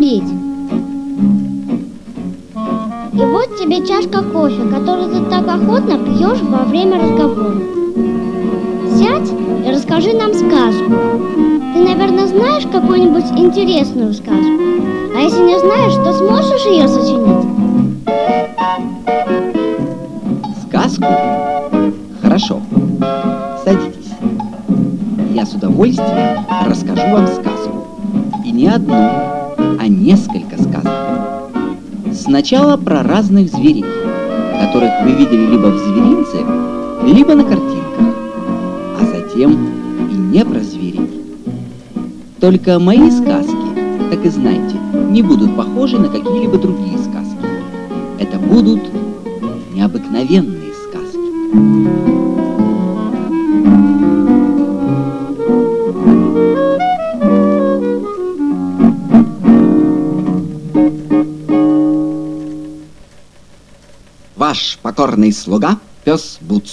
тебе сигара. Ты ведь любишь курить? И вот тебе чашка кофе, который ты так охотно пьешь во время разговора. Сядь и расскажи нам сказку. Ты, наверное, знаешь какую-нибудь интересную сказку. А если не знаешь, то сможешь ее сочинить? Сказку? Хорошо. Садитесь. Я с удовольствием расскажу вам сказку. И не одну, Сначала про разных зверей, которых вы видели либо в зверинце, либо на картинках, а затем и не про зверей. Только мои сказки, так и знайте, не будут похожи на какие-либо другие сказки. Это будут необыкновенные Покорный слуга пес Буц.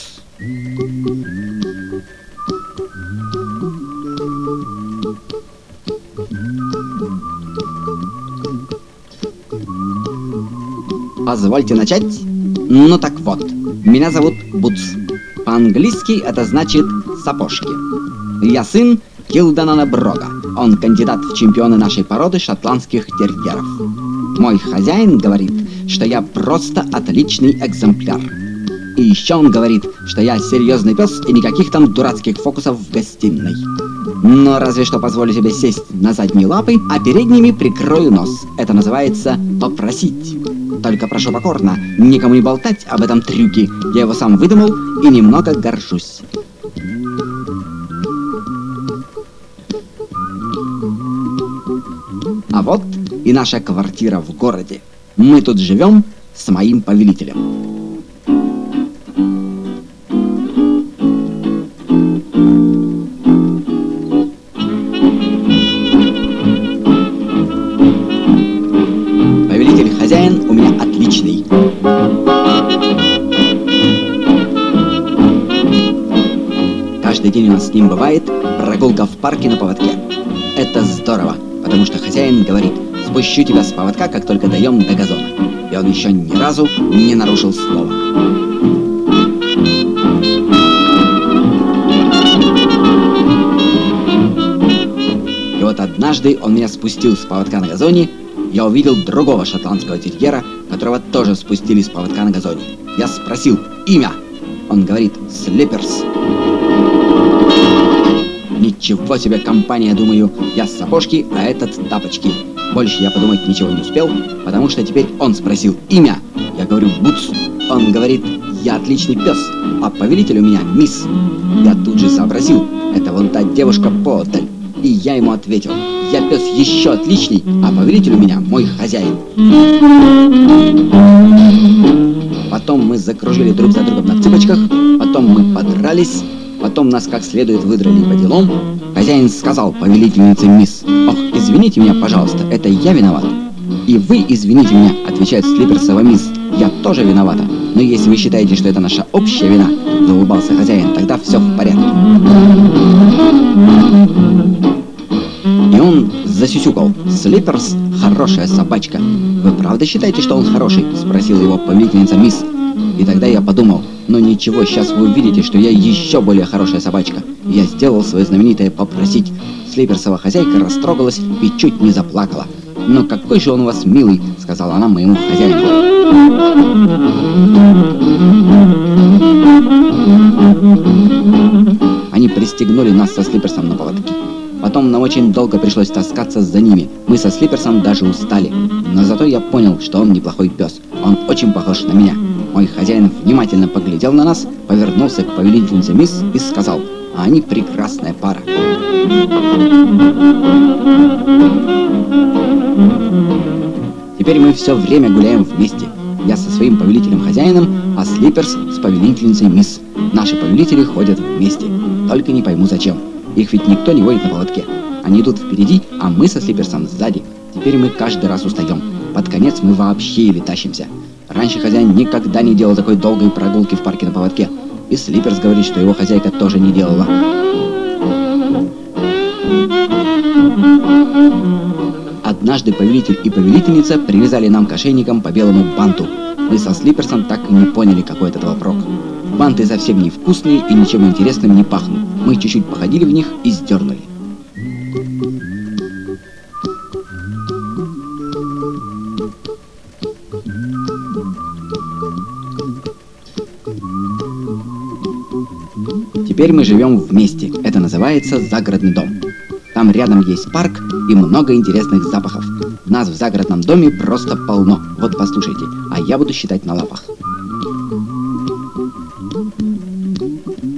Позвольте начать. Ну так вот, меня зовут Буц. По-английски это значит сапожки. Я сын Килданана Брога. Он кандидат в чемпионы нашей породы шотландских терьеров. Мой хозяин говорит, что я просто отличный экземпляр. И еще он говорит, что я серьезный пес и никаких там дурацких фокусов в гостиной. Но разве что позволю себе сесть на задние лапы, а передними прикрою нос. Это называется попросить. Только прошу покорно, никому не болтать об этом трюке. Я его сам выдумал и немного горжусь. А вот и наша квартира в городе. Мы тут живем с моим повелителем. Повелитель хозяин у меня отличный. Каждый день у нас с ним бывает прогулка в парке на поводке. Это здорово, потому что хозяин говорит, спущу тебя с поводка, как только даем до газона. И он еще ни разу не нарушил слова. И вот однажды он меня спустил с поводка на газоне, я увидел другого шотландского терьера, которого тоже спустили с поводка на газоне. Я спросил имя. Он говорит «Слиперс». Ничего себе компания, думаю, я сапожки, а этот тапочки. Больше я подумать ничего не успел, потому что теперь он спросил имя. Я говорю «Буц». Он говорит «Я отличный пес, а повелитель у меня мисс». Я тут же сообразил, это вон та девушка поодаль. И я ему ответил, я пес еще отличный, а повелитель у меня мой хозяин. Потом мы закружили друг за другом на цыпочках, потом мы подрались, потом нас как следует выдрали по делам. Хозяин сказал повелительнице мисс, «Ох, извините меня, пожалуйста, это я виноват». «И вы извините меня», — отвечает Слиперсова мисс, «я тоже виновата. Но если вы считаете, что это наша общая вина», — заулыбался хозяин, «тогда все в порядке». И он засюсюкал. «Слиперс — хорошая собачка. Вы правда считаете, что он хороший?» — спросила его повелительница мисс. И тогда я подумал, ну ничего, сейчас вы увидите, что я еще более хорошая собачка. Я сделал свое знаменитое «попросить». Слиперсова хозяйка растрогалась и чуть не заплакала. «Но какой же он у вас милый!» — сказала она моему хозяину. Они пристегнули нас со Слиперсом на поводке. Потом нам очень долго пришлось таскаться за ними. Мы со Слиперсом даже устали. Но зато я понял, что он неплохой пес. Он очень похож на меня. Мой хозяин внимательно поглядел на нас, повернулся к повелительнице мисс и сказал, а они прекрасная пара. Теперь мы все время гуляем вместе. Я со своим повелителем-хозяином, а Слиперс с повелительницей мисс. Наши повелители ходят вместе. Только не пойму зачем. Их ведь никто не водит на поводке. Они идут впереди, а мы со Слиперсом сзади. Теперь мы каждый раз устаем. Под конец мы вообще еле тащимся. Раньше хозяин никогда не делал такой долгой прогулки в парке на поводке. И Слиперс говорит, что его хозяйка тоже не делала. Однажды повелитель и повелительница привязали нам к ошейникам по белому банту. Мы со Слиперсом так и не поняли, какой от этого прок. Банты совсем невкусные и ничем интересным не пахнут. Мы чуть-чуть походили в них и сдернули. Теперь мы живем вместе. Это называется загородный дом. Там рядом есть парк и много интересных запахов. Нас в загородном доме просто полно. Вот послушайте, а я буду считать на лапах.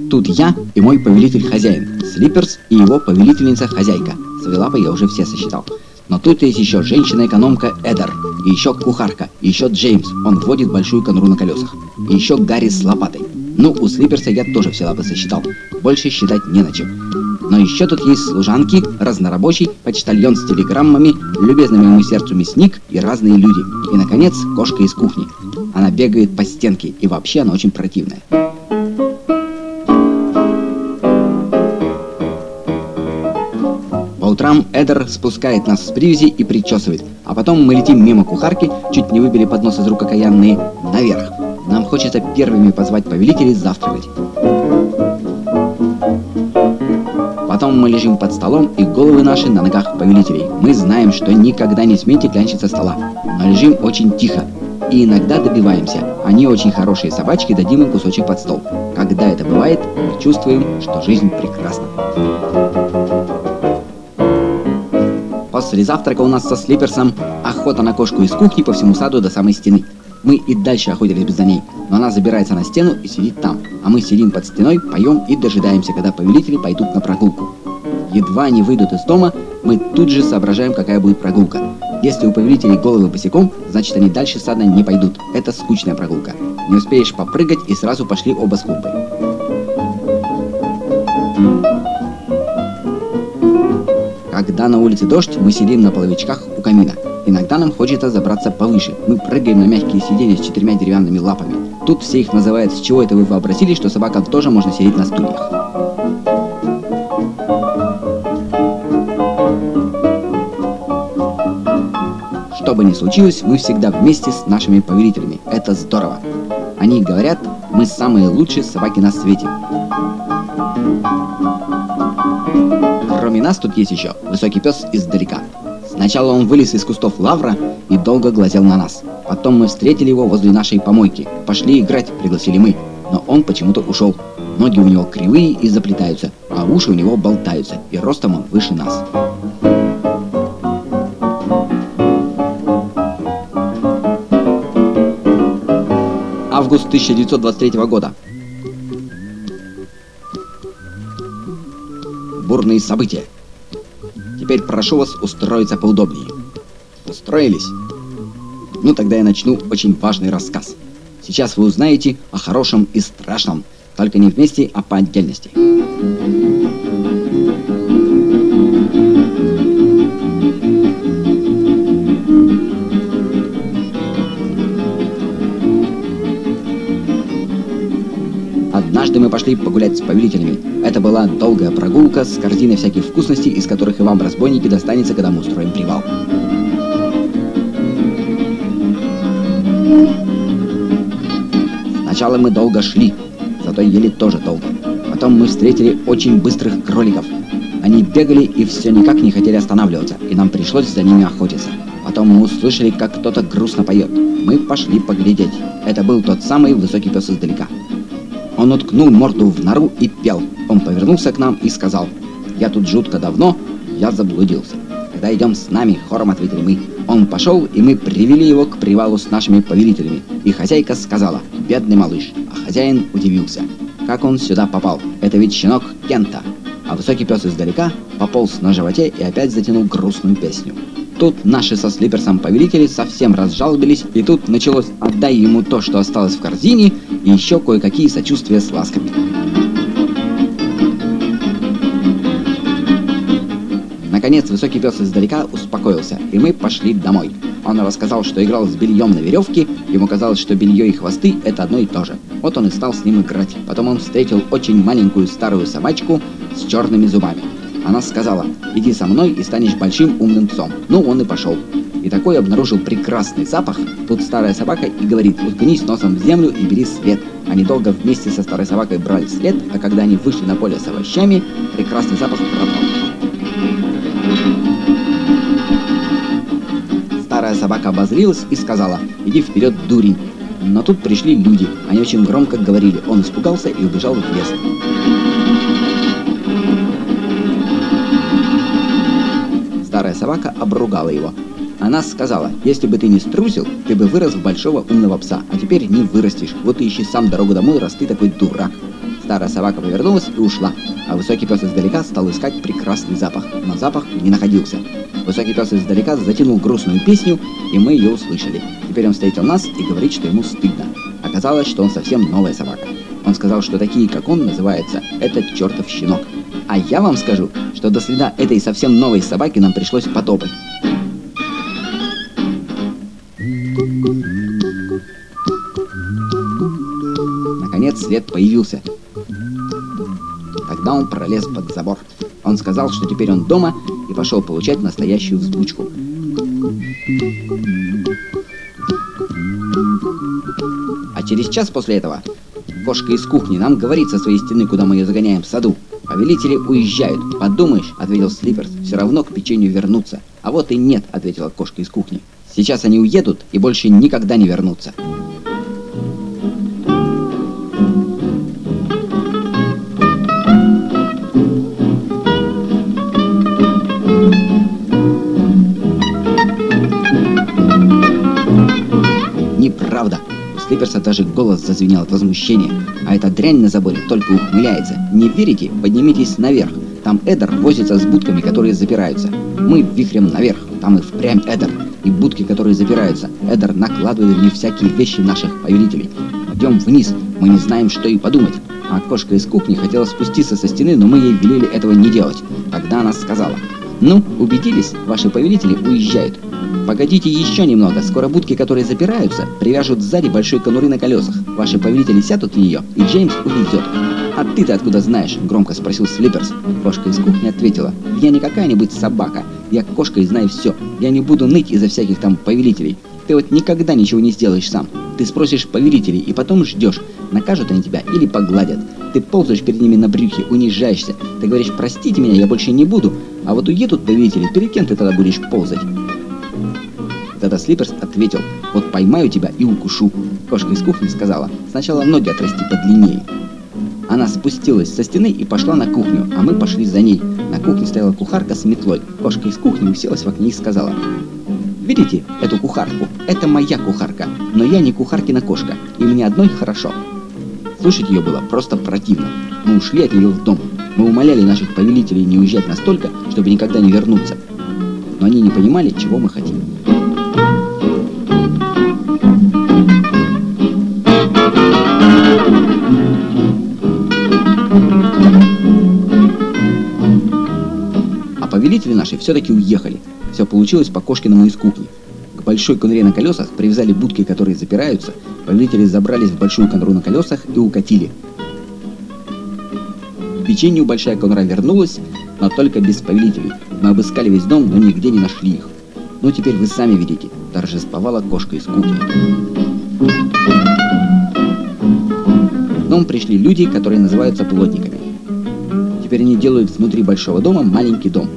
Тут я и мой повелитель-хозяин, Слиперс и его повелительница-хозяйка. Свои лапы я уже все сосчитал. Но тут есть еще женщина-экономка Эдер, и еще кухарка, и еще Джеймс, он водит большую конуру на колесах, и еще Гарри с лопатой. Ну, у Слиперса я тоже все лапы сосчитал. Больше считать не на чем. Но еще тут есть служанки, разнорабочий, почтальон с телеграммами, любезный моему сердцу мясник и разные люди. И, наконец, кошка из кухни. Она бегает по стенке, и вообще она очень противная. По утрам Эдер спускает нас с привязи и причесывает, а потом мы летим мимо кухарки, чуть не выбили поднос из рук окаянные, наверх. Хочется первыми позвать повелителей завтракать. Потом мы лежим под столом, и головы наши на ногах повелителей. Мы знаем, что никогда не смейте клянчить со стола, но лежим очень тихо. И иногда добиваемся. Они очень хорошие собачки, дадим им кусочек под стол. Когда это бывает, мы чувствуем, что жизнь прекрасна. После завтрака у нас со Слиперсом охота на кошку из кухни по всему саду до самой стены. Мы и дальше охотились бы за ней, но она забирается на стену и сидит там, а мы сидим под стеной, поем и дожидаемся, когда повелители пойдут на прогулку. Едва они выйдут из дома, мы тут же соображаем, какая будет прогулка. Если у повелителей головы босиком, значит они дальше сада не пойдут. Это скучная прогулка. Не успеешь попрыгать и сразу пошли оба с клумбой. Когда на улице дождь, мы сидим на половичках у камина. Иногда нам хочется забраться повыше. Мы прыгаем на мягкие сиденья с четырьмя деревянными лапами. Тут все их называют «С чего это вы вообразили, что собакам тоже можно сидеть на стульях?» Что бы ни случилось, мы всегда вместе с нашими повелителями. Это здорово. Они говорят, мы самые лучшие собаки на свете. Кроме нас тут есть еще высокий пес издалека. Сначала он вылез из кустов лавра и долго глазел на нас. Потом мы встретили его возле нашей помойки. Пошли играть, пригласили мы. Но он почему-то ушел. Ноги у него кривые и заплетаются, а уши у него болтаются, и ростом он выше нас. Август 1923 года. Бурные события. Теперь прошу вас устроиться поудобнее. Устроились? Ну тогда я начну очень важный рассказ. Сейчас вы узнаете о хорошем и страшном, только не вместе, а по отдельности. Однажды мы пошли погулять с повелителями. Это была долгая прогулка с корзиной всяких вкусностей, из которых и вам, разбойники, достанется, когда мы устроим привал. Сначала мы долго шли, зато ели тоже долго. Потом мы встретили очень быстрых кроликов. Они бегали и все никак не хотели останавливаться, и нам пришлось за ними охотиться. Потом мы услышали, как кто-то грустно поет. Мы пошли поглядеть. Это был тот самый высокий пес издалека. Он уткнул морду в нору и пел. Он повернулся к нам и сказал, «Я тут жутко давно, я заблудился. Когда идем с нами?» — хором ответили мы. Он пошел, и мы привели его к привалу с нашими повелителями. И хозяйка сказала, «Бедный малыш». А хозяин удивился. Как он сюда попал? Это ведь щенок Кента. А высокий пес издалека пополз на животе и опять затянул грустную песню. Тут наши со Слиперсом повелители совсем разжалобились, и тут началось «отдай ему то, что осталось в корзине», и еще кое-какие сочувствия с ласками. Наконец, высокий пес издалека успокоился, и мы пошли домой. Он рассказал, что играл с бельем на веревке, ему казалось, что белье и хвосты – это одно и то же. Вот он и стал с ним играть. Потом он встретил очень маленькую старую собачку с черными зубами. Она сказала, иди со мной и станешь большим умным псом. Ну, он и пошел. И такой обнаружил прекрасный запах. Тут старая собака и говорит, уткнись носом в землю и бери след. Они долго вместе со старой собакой брали след, а когда они вышли на поле с овощами, прекрасный запах пропал. Старая собака обозрилась и сказала, иди вперед, дурень. Но тут пришли люди, они очень громко говорили, он испугался и убежал в лес. Старая собака обругала его. Она сказала, если бы ты не струсил, ты бы вырос в большого умного пса, а теперь не вырастешь. Вот и ищи сам дорогу домой, раз ты такой дурак. Старая собака повернулась и ушла, а высокий пес издалека стал искать прекрасный запах, но запах не находился. Высокий пес издалека затянул грустную песню, и мы ее услышали. Теперь он встретил нас и говорит, что ему стыдно. Оказалось, что он совсем новая собака. Он сказал, что такие, как он, называются «этот чертов щенок». А я вам скажу, что до следа этой совсем новой собаки нам пришлось потопать. Наконец след появился. Тогда он пролез под забор. Он сказал, что теперь он дома и пошел получать настоящую взбучку. А через час после этого кошка из кухни нам говорит со своей стены, куда мы ее загоняем в саду. Повелители уезжают. Подумаешь, ответил Слиперс, все равно к печенью вернуться. А вот и нет, ответила кошка из кухни. Сейчас они уедут и больше никогда не вернутся. Зазвенел от возмущения. А эта дрянь на заборе только ухмыляется. Не верите? Поднимитесь наверх. Там Эдер возится с будками, которые запираются. Мы вихрем наверх. Там и впрямь Эдер. И будки, которые запираются. Эдер накладывает них всякие вещи наших повелителей. Пойдем вниз. Мы не знаем, что и подумать. А кошка из кухни хотела спуститься со стены, но мы ей велели этого не делать. Тогда она сказала, «Ну, убедились, ваши повелители уезжают. Погодите еще немного, скоро будки, которые запираются, привяжут сзади большой конуры на колесах. Ваши повелители сядут в нее, и Джеймс увезет. «А ты-то откуда знаешь?» – громко спросил Слиперс. Кошка из кухни ответила. «Я не какая-нибудь собака. Я кошка и знаю все. Я не буду ныть из-за всяких там повелителей. Ты вот никогда ничего не сделаешь сам. Ты спросишь повелителей и потом ждешь, накажут они тебя или погладят. Ты ползаешь перед ними на брюхе, унижаешься. Ты говоришь, простите меня, я больше не буду. А вот уедут повелители, перед кем ты тогда будешь ползать?» Тогда Слиперс ответил, вот поймаю тебя и укушу. Кошка из кухни сказала, сначала ноги отрасти подлиннее. Она спустилась со стены и пошла на кухню, а мы пошли за ней. На кухне стояла кухарка с метлой. Кошка из кухни уселась в окне и сказала, «Видите эту кухарку? Это моя кухарка, но я не кухаркина кошка, и мне одной хорошо». Слушать ее было просто противно. Мы ушли от нее в дом. Мы умоляли наших повелителей не уезжать настолько, чтобы никогда не вернуться. Но они не понимали, чего мы хотим. Повелители наши все-таки уехали. Все получилось по Кошкиному из кухни. К большой конуре на колесах привязали будки, которые запираются. Повелители забрались в большую конуру на колесах и укатили. К печенью большая конура вернулась, но только без повелителей. Мы обыскали весь дом, но нигде не нашли их. Ну теперь вы сами видите, торжествовала кошка из кухни. В дом пришли люди, которые называются плотниками. Теперь они делают внутри большого дома маленький дом.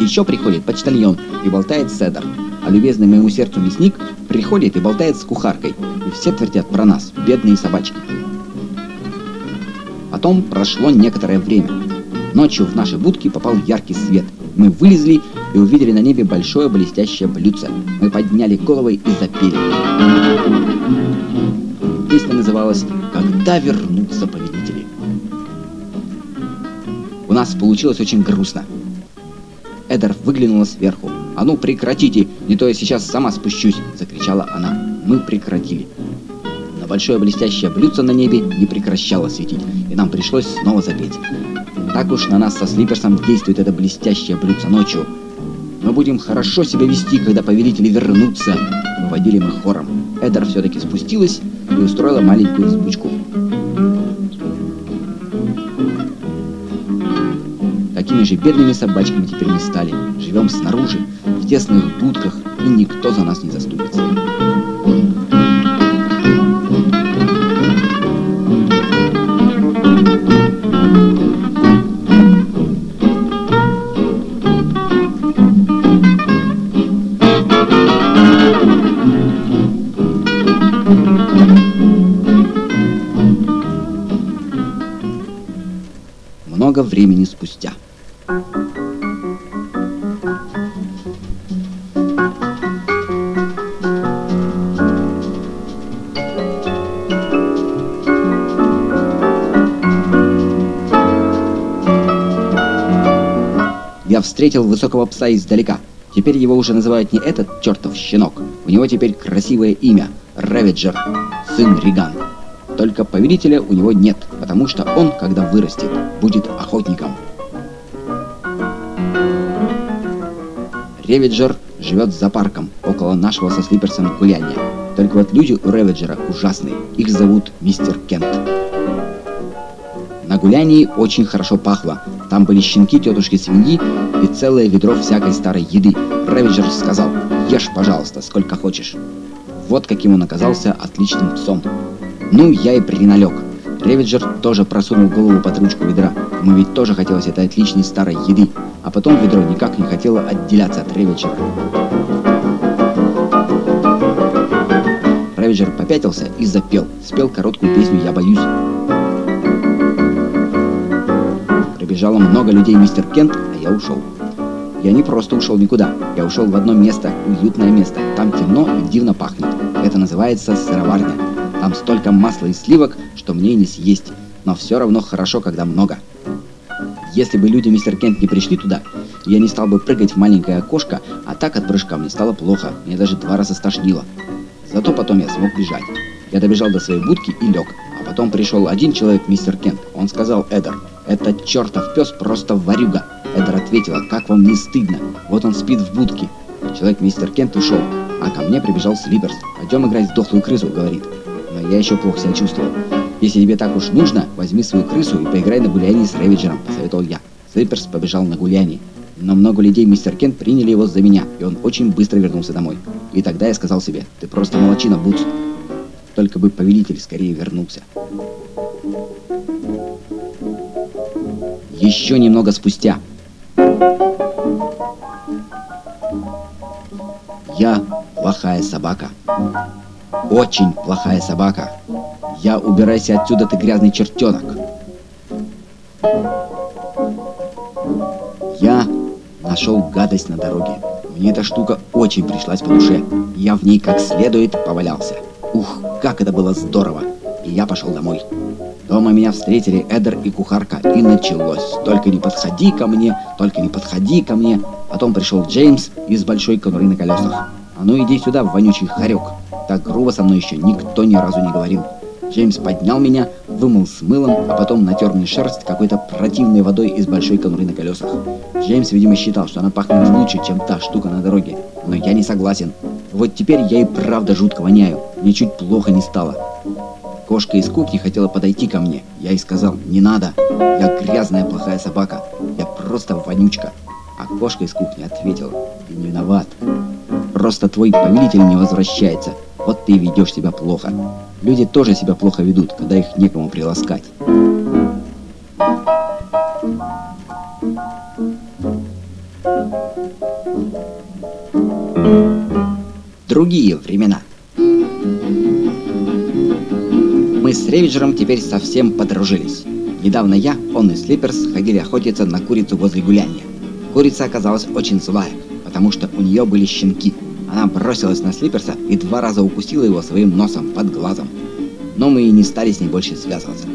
Еще приходит почтальон и болтает с Эдер, а любезный моему сердцу мясник приходит и болтает с кухаркой, и все твердят про нас, бедные собачки. Потом прошло некоторое время. Ночью в наши будки попал яркий свет. Мы вылезли и увидели на небе большое блестящее блюдце. Мы подняли головы и запели. Песня называлась «Когда вернутся повелители». У нас получилось очень грустно. Эдер выглянула сверху. «А ну прекратите, не то я сейчас сама спущусь!» – закричала она. Мы прекратили. Но большое блестящее блюдце на небе не прекращало светить, и нам пришлось снова запеть. Так уж на нас со Слиперсом действует это блестящее блюдце ночью. Мы будем хорошо себя вести, когда повелители вернутся, выводили мы хором. Эдер все-таки спустилась и устроила маленькую взбучку. Такими же бедными собачками теперь мы стали. Живем снаружи, в тесных будках, и никто за нас не заступится. Много времени спустя. Встретил высокого пса издалека. Теперь его уже называют не этот чертов щенок. У него теперь красивое имя – Ревиджер, сын Риган. Только повелителя у него нет, потому что он, когда вырастет, будет охотником. Ревиджер живет за парком, около нашего со Слиперсом гуляния. Только вот люди у Ревиджера ужасные. Их зовут мистер Кент. На гулянии очень хорошо пахло. Там были щенки тетушки свиньи и целое ведро всякой старой еды. Ревиджер сказал, ешь, пожалуйста, сколько хочешь. Вот каким он оказался отличным псом. Ну, я и приналег. Ревиджер тоже просунул голову под ручку ведра. Ему ведь тоже хотелось этой отличной старой еды. А потом ведро никак не хотело отделяться от Ревиджера. Ревиджер попятился и запел. Спел короткую песню «Я боюсь». Прибежало много людей, мистер Кент, а я ушел. Я не просто ушел никуда. Я ушел в одно место, уютное место. Там темно и дивно пахнет. Это называется сыроварня. Там столько масла и сливок, что мне не съесть. Но все равно хорошо, когда много. Если бы люди мистер Кент не пришли туда, я не стал бы прыгать в маленькое окошко, а так от прыжка мне стало плохо. Мне даже два раза стошнило. Зато потом я смог бежать. Я добежал до своей будки и лег. А потом пришел один человек, мистер Кент. Он сказал, Эдер, этот чертов пес просто варюга. Эдер ответила, как вам не стыдно? Вот он спит в будке. Человек мистер Кент ушел, а ко мне прибежал Слиперс. Пойдем играть в дохлую крысу, говорит. Но я еще плохо себя чувствовал. Если тебе так уж нужно, возьми свою крысу и поиграй на гулянии с Ревиджером, посоветовал я. Слиперс побежал на гуляние. Но много людей мистер Кент приняли его за меня, и он очень быстро вернулся домой. И тогда я сказал себе, ты просто молочина, Бутс. Только бы повелитель скорее вернулся. Еще немного спустя. Я плохая собака. Очень плохая собака. Я убирайся отсюда, ты грязный чертенок. Я нашел гадость на дороге. Мне эта штука очень пришлась по душе. Я в ней как следует повалялся. Ух, как это было здорово! И я пошел домой. Дома меня встретили Эдер и кухарка, и началось. Только не подходи ко мне, только не подходи ко мне. Потом пришел Джеймс из большой конуры на колесах. А ну иди сюда, вонючий хорек. Так грубо со мной еще никто ни разу не говорил. Джеймс поднял меня, вымыл с мылом, а потом натер мне шерсть какой-то противной водой из большой конуры на колесах. Джеймс, видимо, считал, что она пахнет лучше, чем та штука на дороге. Но я не согласен. Вот теперь я и правда жутко воняю. Мне чуть плохо не стало. Кошка из кухни хотела подойти ко мне. Я ей сказал, не надо. Я грязная плохая собака. Я просто вонючка. А кошка из кухни ответила, ты не виноват. Просто твой повелитель не возвращается. Вот ты ведешь себя плохо. Люди тоже себя плохо ведут, когда их некому приласкать. Другие времена. Мы с Ревиджером теперь совсем подружились. Недавно я, он и Слиперс ходили охотиться на курицу возле гуляния. Курица оказалась очень злая, потому что у нее были щенки. Она бросилась на Слиперса и два раза укусила его своим носом под глазом. Но мы и не стали с ней больше связываться.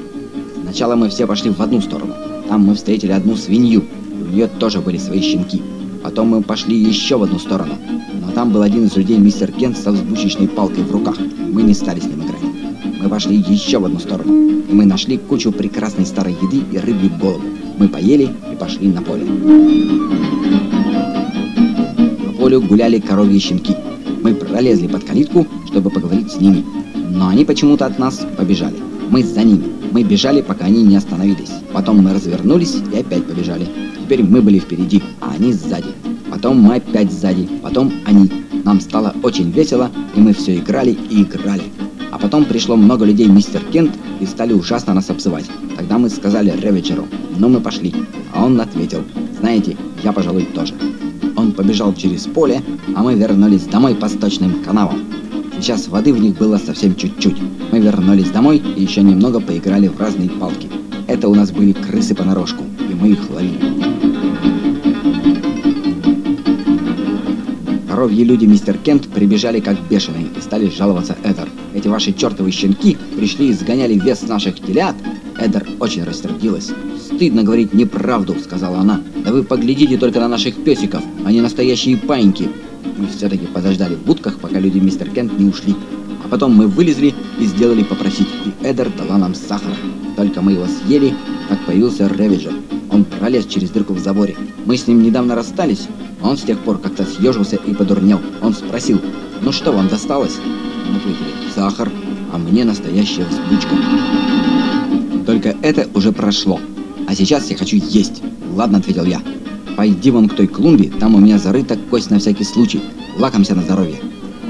Сначала мы все пошли в одну сторону. Там мы встретили одну свинью, у нее тоже были свои щенки. Потом мы пошли еще в одну сторону. Но там был один из людей, мистер Кент, со взбучечной палкой в руках. Мы не стали с ним. Мы пошли еще в одну сторону. И мы нашли кучу прекрасной старой еды и рыбью голову. Мы поели и пошли на поле. По полю гуляли коровьи щенки. Мы пролезли под калитку, чтобы поговорить с ними. Но они почему-то от нас побежали. Мы за ними. Мы бежали, пока они не остановились. Потом мы развернулись и опять побежали. Теперь мы были впереди, а они сзади. Потом мы опять сзади, потом они. Нам стало очень весело, и мы все играли и играли. Потом пришло много людей мистер Кент и стали ужасно нас обзывать. Тогда мы сказали Ревиджеру, ну мы пошли. А он ответил, знаете, я, пожалуй, тоже. Он побежал через поле, а мы вернулись домой по сточным канавам. Сейчас воды в них было совсем чуть-чуть. Мы вернулись домой и еще немного поиграли в разные палки. Это у нас были крысы понарошку, и мы их ловили. Коровьи люди мистер Кент прибежали как бешеные и стали жаловаться Эдер. Эти ваши чертовы щенки пришли и сгоняли вес наших телят. Эдер очень рассердилась. «Стыдно говорить неправду», — сказала она. «Да вы поглядите только на наших песиков, они настоящие паиньки». Мы все-таки подождали в будках, пока люди мистер Кент не ушли. А потом мы вылезли и сделали попросить, и Эдер дала нам сахара. Только мы его съели, как появился Ревиджер. Он пролез через дырку в заборе. Мы с ним недавно расстались, а он с тех пор как-то съежился и подурнел. Он спросил, ну что вам досталось? Сахар, а мне настоящая взбучка. Только это уже прошло. А сейчас я хочу есть. Ладно, ответил я. Пойди вон к той клумбе, там у меня зарыта кость на всякий случай. Лакомся на здоровье.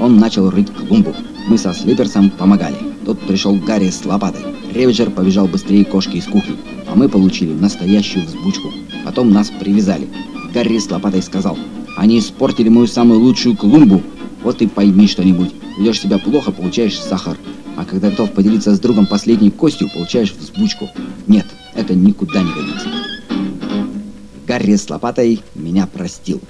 Он начал рыть клумбу. Мы со Слиперсом помогали. Тут пришел Гарри с лопатой. Ревиджер побежал быстрее кошки из кухни, а мы получили настоящую взбучку. Потом нас привязали. Гарри с лопатой сказал, «Они испортили мою самую лучшую клумбу. Вот и пойми что-нибудь. Ведешь себя плохо, получаешь сахар. А когда готов поделиться с другом последней костью, получаешь взбучку. Нет, это никуда не годится». Гарри с лопатой меня простил.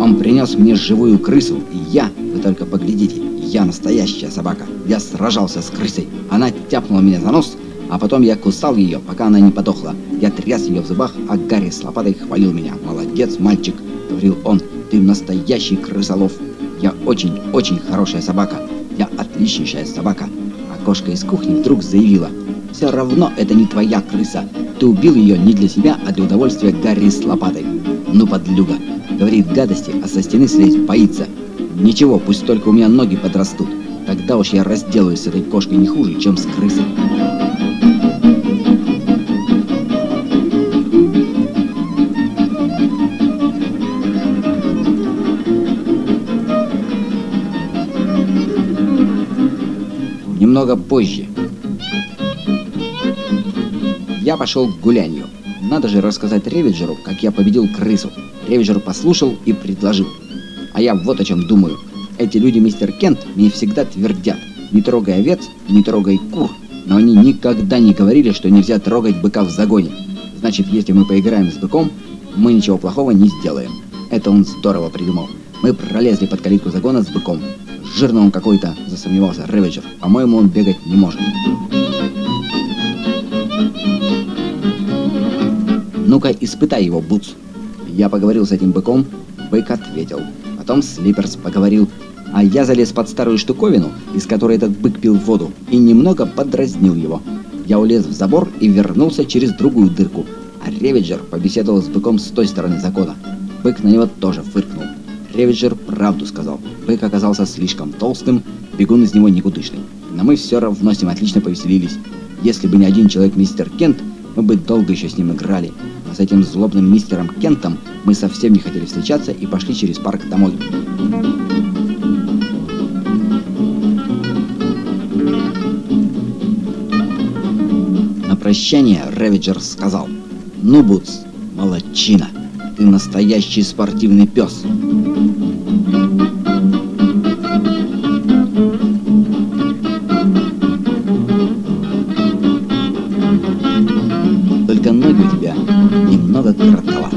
Он принес мне живую крысу, и я, вы только поглядите, я настоящая собака. Я сражался с крысой. Она тяпнула меня за нос, а потом я кусал ее, пока она не подохла. Я тряс ее в зубах, а Гарри с лопатой хвалил меня. «Молодец, мальчик!» — говорил он. «Ты настоящий крысолов! Я очень-очень хорошая собака! Я отличнейшая собака!» А кошка из кухни вдруг заявила. «Все равно это не твоя крыса. Ты убил ее не для себя, а для удовольствия Гарри с лопатой. Ну, подлюга!» Говорит гадости, а со стены слезть боится. Ничего, пусть только у меня ноги подрастут. Тогда уж я разделаюсь с этой кошкой не хуже, чем с крысой. Немного позже. Я пошел к гулянию. Надо же рассказать Ревиджеру, как я победил крысу. Ревиджер послушал и предложил. А я вот о чем думаю. Эти люди, мистер Кент, мне всегда твердят. Не трогай овец, не трогай кур. Но они никогда не говорили, что нельзя трогать быка в загоне. Значит, если мы поиграем с быком, мы ничего плохого не сделаем. Это он здорово придумал. Мы пролезли под калитку загона с быком. Жирно он какой-то, засомневался Ревиджер. По-моему, он бегать не может. Ну-ка, испытай его, Буц. Я поговорил с этим быком, бык ответил. Потом Слиперс поговорил, а я залез под старую штуковину, из которой этот бык пил воду, и немного подразнил его. Я улез в забор и вернулся через другую дырку, а Ревиджер побеседовал с быком с той стороны закона. Бык на него тоже фыркнул. Ревиджер правду сказал. Бык оказался слишком толстым, бегун из него никудышный. Но мы все равно с ним отлично повеселились. Если бы не один человек мистер Кент, мы бы долго еще с ним играли. А с этим злобным мистером Кентом мы совсем не хотели встречаться и пошли через парк домой. На прощание Ревиджер сказал, «Ну, Бутс, молодчина, ты настоящий спортивный пес». Только ноги у тебя немного коротковаты.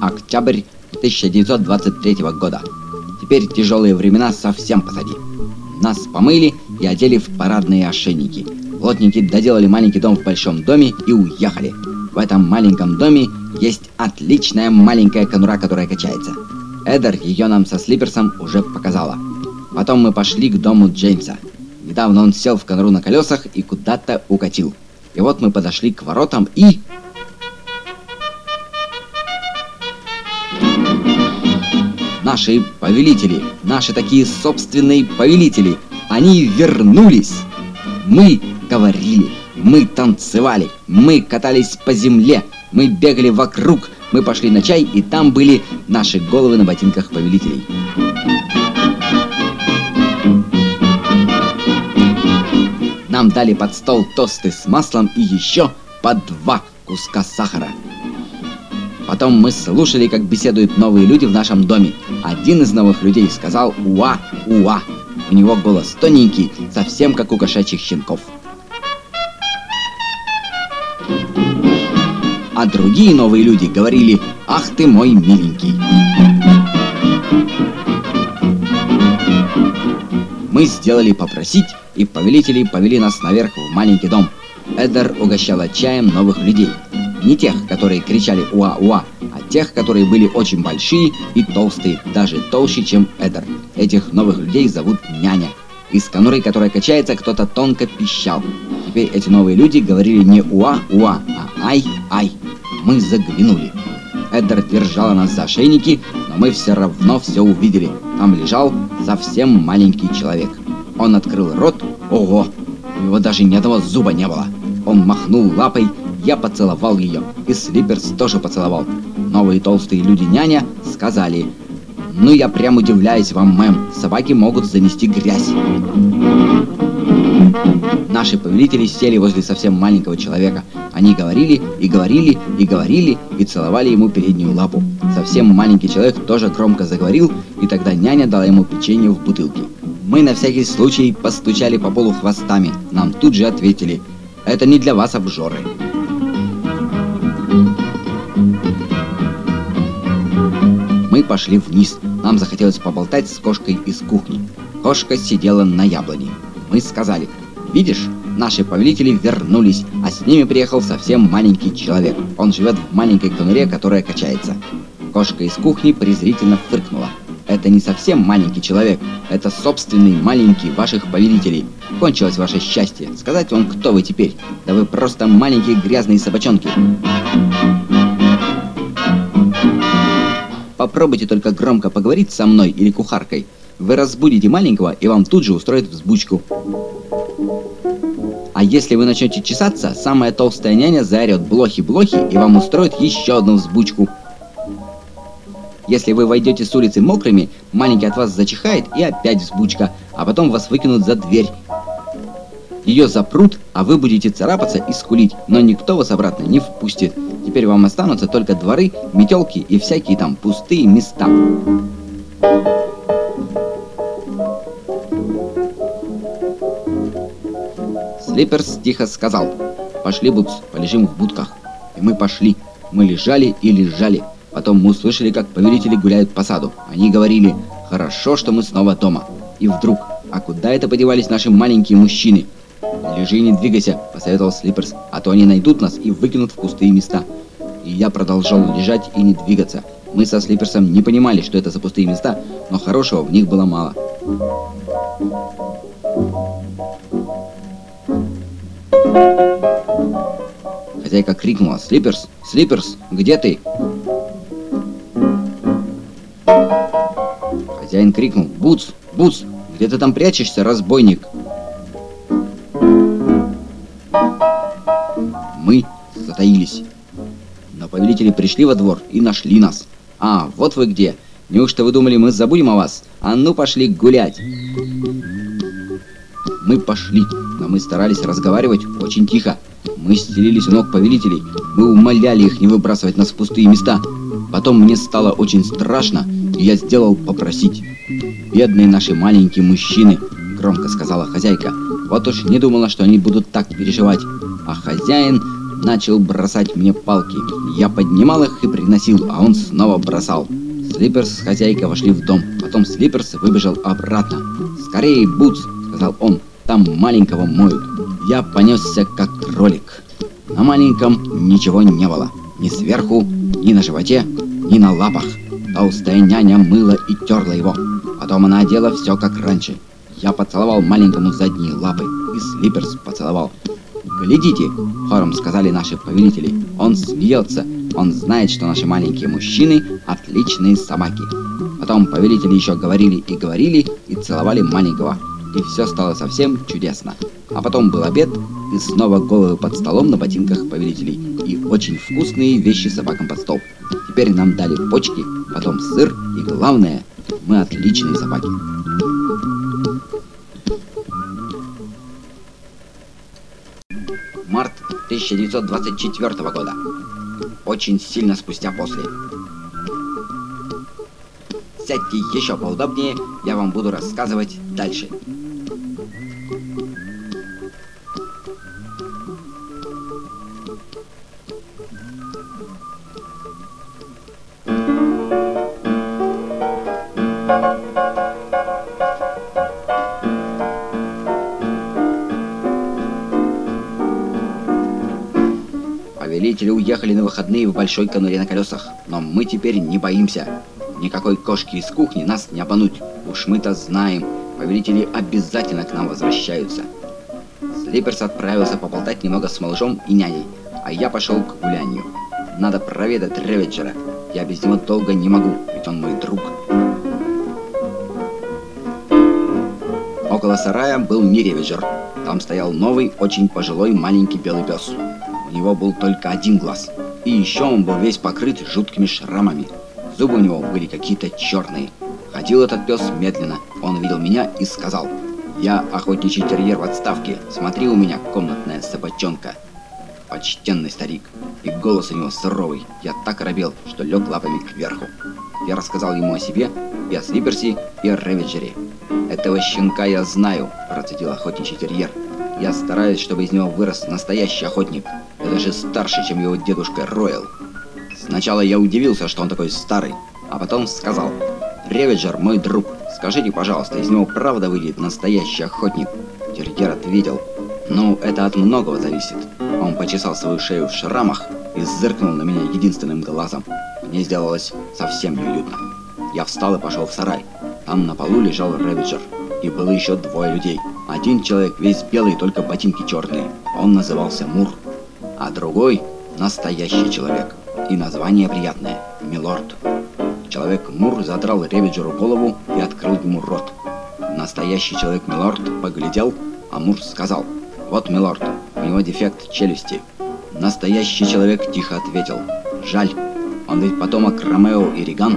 Октябрь 1923 года. Теперь тяжелые времена совсем позади. Нас помыли и одели в парадные ошейники. Плотники доделали маленький дом в большом доме и уехали. В этом маленьком доме есть отличная маленькая конура, которая качается. Эдер ее нам со Слиперсом уже показала. Потом мы пошли к дому Джеймса. Недавно он сел в конуру на колесах и куда-то укатил. И вот мы подошли к воротам и... наши повелители, наши такие собственные повелители, они вернулись. Мы говорили, мы танцевали, мы катались по земле, мы бегали вокруг, мы пошли на чай, и там были наши головы на ботинках повелителей. Нам дали под стол тосты с маслом и еще по два куска сахара. Потом мы слушали, как беседуют новые люди в нашем доме. Один из новых людей сказал «Уа, уа». У него голос тоненький, совсем как у кошачьих щенков. А другие новые люди говорили «Ах ты мой миленький». Мы сделали попросить, и повелители повели нас наверх в маленький дом. Эдер угощала чаем новых людей. Не тех, которые кричали «Уа-уа», а тех, которые были очень большие и толстые, даже толще, чем Эдер. Этих новых людей зовут Няня. Из конуры, которая качается, кто-то тонко пищал. Теперь эти новые люди говорили не «Уа-уа», а «Ай-ай». Мы заглянули. Эдер держала нас за ошейники, но мы все равно все увидели. Там лежал совсем маленький человек. Он открыл рот, ого, у него даже ни одного зуба не было. Он махнул лапой, я поцеловал ее, и Слиперс тоже поцеловал. Новые толстые люди няня сказали, «Ну, я прям удивляюсь вам, мэм, собаки могут занести грязь». Наши повелители сели возле совсем маленького человека. Они говорили и говорили и говорили и целовали ему переднюю лапу. Совсем маленький человек тоже громко заговорил, и тогда няня дала ему печенье в бутылке. Мы на всякий случай постучали по полу хвостами. Нам тут же ответили, это не для вас обжоры. Пошли вниз. Нам захотелось поболтать с кошкой из кухни. Кошка сидела на яблоне. Мы сказали, видишь, наши повелители вернулись, а с ними приехал совсем маленький человек. Он живет в маленькой конуре, которая качается. Кошка из кухни презрительно фыркнула. Это не совсем маленький человек, это собственный маленький ваших повелителей. Кончилось ваше счастье. Сказать вам, кто вы теперь? Да вы просто маленькие грязные собачонки. Попробуйте только громко поговорить со мной или кухаркой. Вы разбудите маленького, и вам тут же устроят взбучку. А если вы начнете чесаться, самая толстая няня заорет блохи-блохи, и вам устроит еще одну взбучку. Если вы войдете с улицы мокрыми, маленький от вас зачихает и опять взбучка, а потом вас выкинут за дверь. Ее запрут, а вы будете царапаться и скулить, но никто вас обратно не впустит. Теперь вам останутся только дворы, метелки и всякие там пустые места. Слиперс тихо сказал, пошли, Бутс, полежим в будках. И мы пошли. Мы лежали и лежали. Потом мы услышали, как повелители гуляют по саду. Они говорили, хорошо, что мы снова дома. И вдруг, а куда это подевались наши маленькие мужчины? Лежи и не двигайся, посоветовал Слиперс, а то они найдут нас и выкинут в пустые места. И я продолжал лежать и не двигаться. Мы со Слиперсом не понимали, что это за пустые места, но хорошего в них было мало. Хозяйка крикнула «Слиперс! Слиперс! Где ты?» Хозяин крикнул «Буц! Буц! Где ты там прячешься, разбойник?» Но повелители пришли во двор и нашли нас. «А, вот вы где! Неужто вы думали, мы забудем о вас? А ну пошли гулять!» Мы пошли, но мы старались разговаривать очень тихо. Мы стелились у ног повелителей. Мы умоляли их не выбрасывать нас в пустые места. Потом мне стало очень страшно, и я сделал попросить. «Бедные наши маленькие мужчины», — громко сказала хозяйка. «Вот уж не думала, что они будут так переживать». А хозяин начал бросать мне палки. Я поднимал их и приносил, а он снова бросал. Слиперс с хозяйкой вошли в дом. Потом Слиперс выбежал обратно. «Скорее, Бутс!» — сказал он. «Там маленького моют». Я понесся, как кролик. На маленьком ничего не было. Ни сверху, ни на животе, ни на лапах. Толстая няня мыла и терла его. Потом она одела все как раньше. Я поцеловал маленькому задние лапы, и Слиперс поцеловал. «Глядите!» — хором сказали наши повелители. «Он смеется! Он знает, что наши маленькие мужчины — отличные собаки!» Потом повелители еще говорили и говорили, и целовали маленького. И все стало совсем чудесно. А потом был обед, и снова головы под столом на ботинках повелителей. И очень вкусные вещи собакам под стол. Теперь нам дали почки, потом сыр, и главное, мы отличные собаки. 1924 года. Очень сильно спустя после. Сядьте еще поудобнее, я вам буду рассказывать дальше. Уехали на выходные в большой конуре на колесах, но мы теперь не боимся. Никакой кошки из кухни нас не обмануть. Уж мы-то знаем, повелители обязательно к нам возвращаются. Слиперс отправился поболтать немного с малышом и няней, а я пошел к гулянию. Надо проведать Реведжера. Я без него долго не могу, ведь он мой друг. Около сарая был не Реведжер. Там стоял новый, очень пожилой маленький белый пес. У него был только один глаз. И еще он был весь покрыт жуткими шрамами. Зубы у него были какие-то черные. Ходил этот пес медленно. Он видел меня и сказал, «Я охотничий терьер в отставке. Смотри у меня, комнатная собачонка». Почтенный старик. И голос у него суровый. Я так робел, что лег лапами кверху. Я рассказал ему о себе, и о Слиперси, и о Реведжере. «Этого щенка я знаю», – процедил охотничий терьер. «Я стараюсь, чтобы из него вырос настоящий охотник, даже старше, чем его дедушка Ройл». Сначала я удивился, что он такой старый, а потом сказал, «Реведжер мой друг, скажите, пожалуйста, из него правда выйдет настоящий охотник?» Терьер ответил, «Ну, это от многого зависит». Он почесал свою шею в шрамах и зыркнул на меня единственным глазом. Мне сделалось совсем неуютно. Я встал и пошел в сарай. Там на полу лежал Ревиджер. И было еще двое людей. Один человек весь белый, только ботинки черные. Он назывался Мур. А другой – настоящий человек. И название приятное – Милорд. Человек Мур задрал Ревиджеру голову и открыл ему рот. Настоящий человек Милорд поглядел, а Мур сказал – «Вот, милорд, у него дефект челюсти». Настоящий человек тихо ответил. «Жаль, он ведь потомок Ромео и Риган».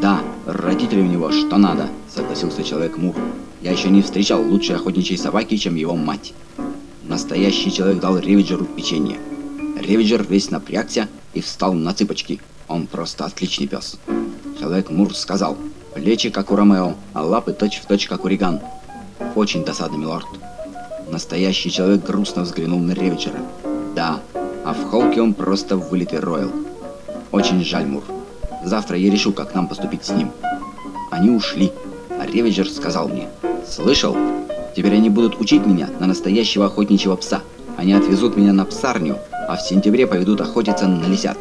«Да, родители у него что надо», — согласился человек Мур. «Я еще не встречал лучшей охотничьей собаки, чем его мать». Настоящий человек дал Ревиджеру печенье. Ревиджер весь напрягся и встал на цыпочки. Он просто отличный пес. Человек Мур сказал, плечи как у Ромео, а лапы точь-в-точь точь как у Риган. Очень досадный милорд. Настоящий человек грустно взглянул на Ревичера. Да, а в Холке он просто вылитый Ройл. Очень жаль, Мур. Завтра я решу, как нам поступить с ним. Они ушли, а Ревиджер сказал мне. Слышал? Теперь они будут учить меня на настоящего охотничьего пса. Они отвезут меня на псарню, а в сентябре поведут охотиться на лисят.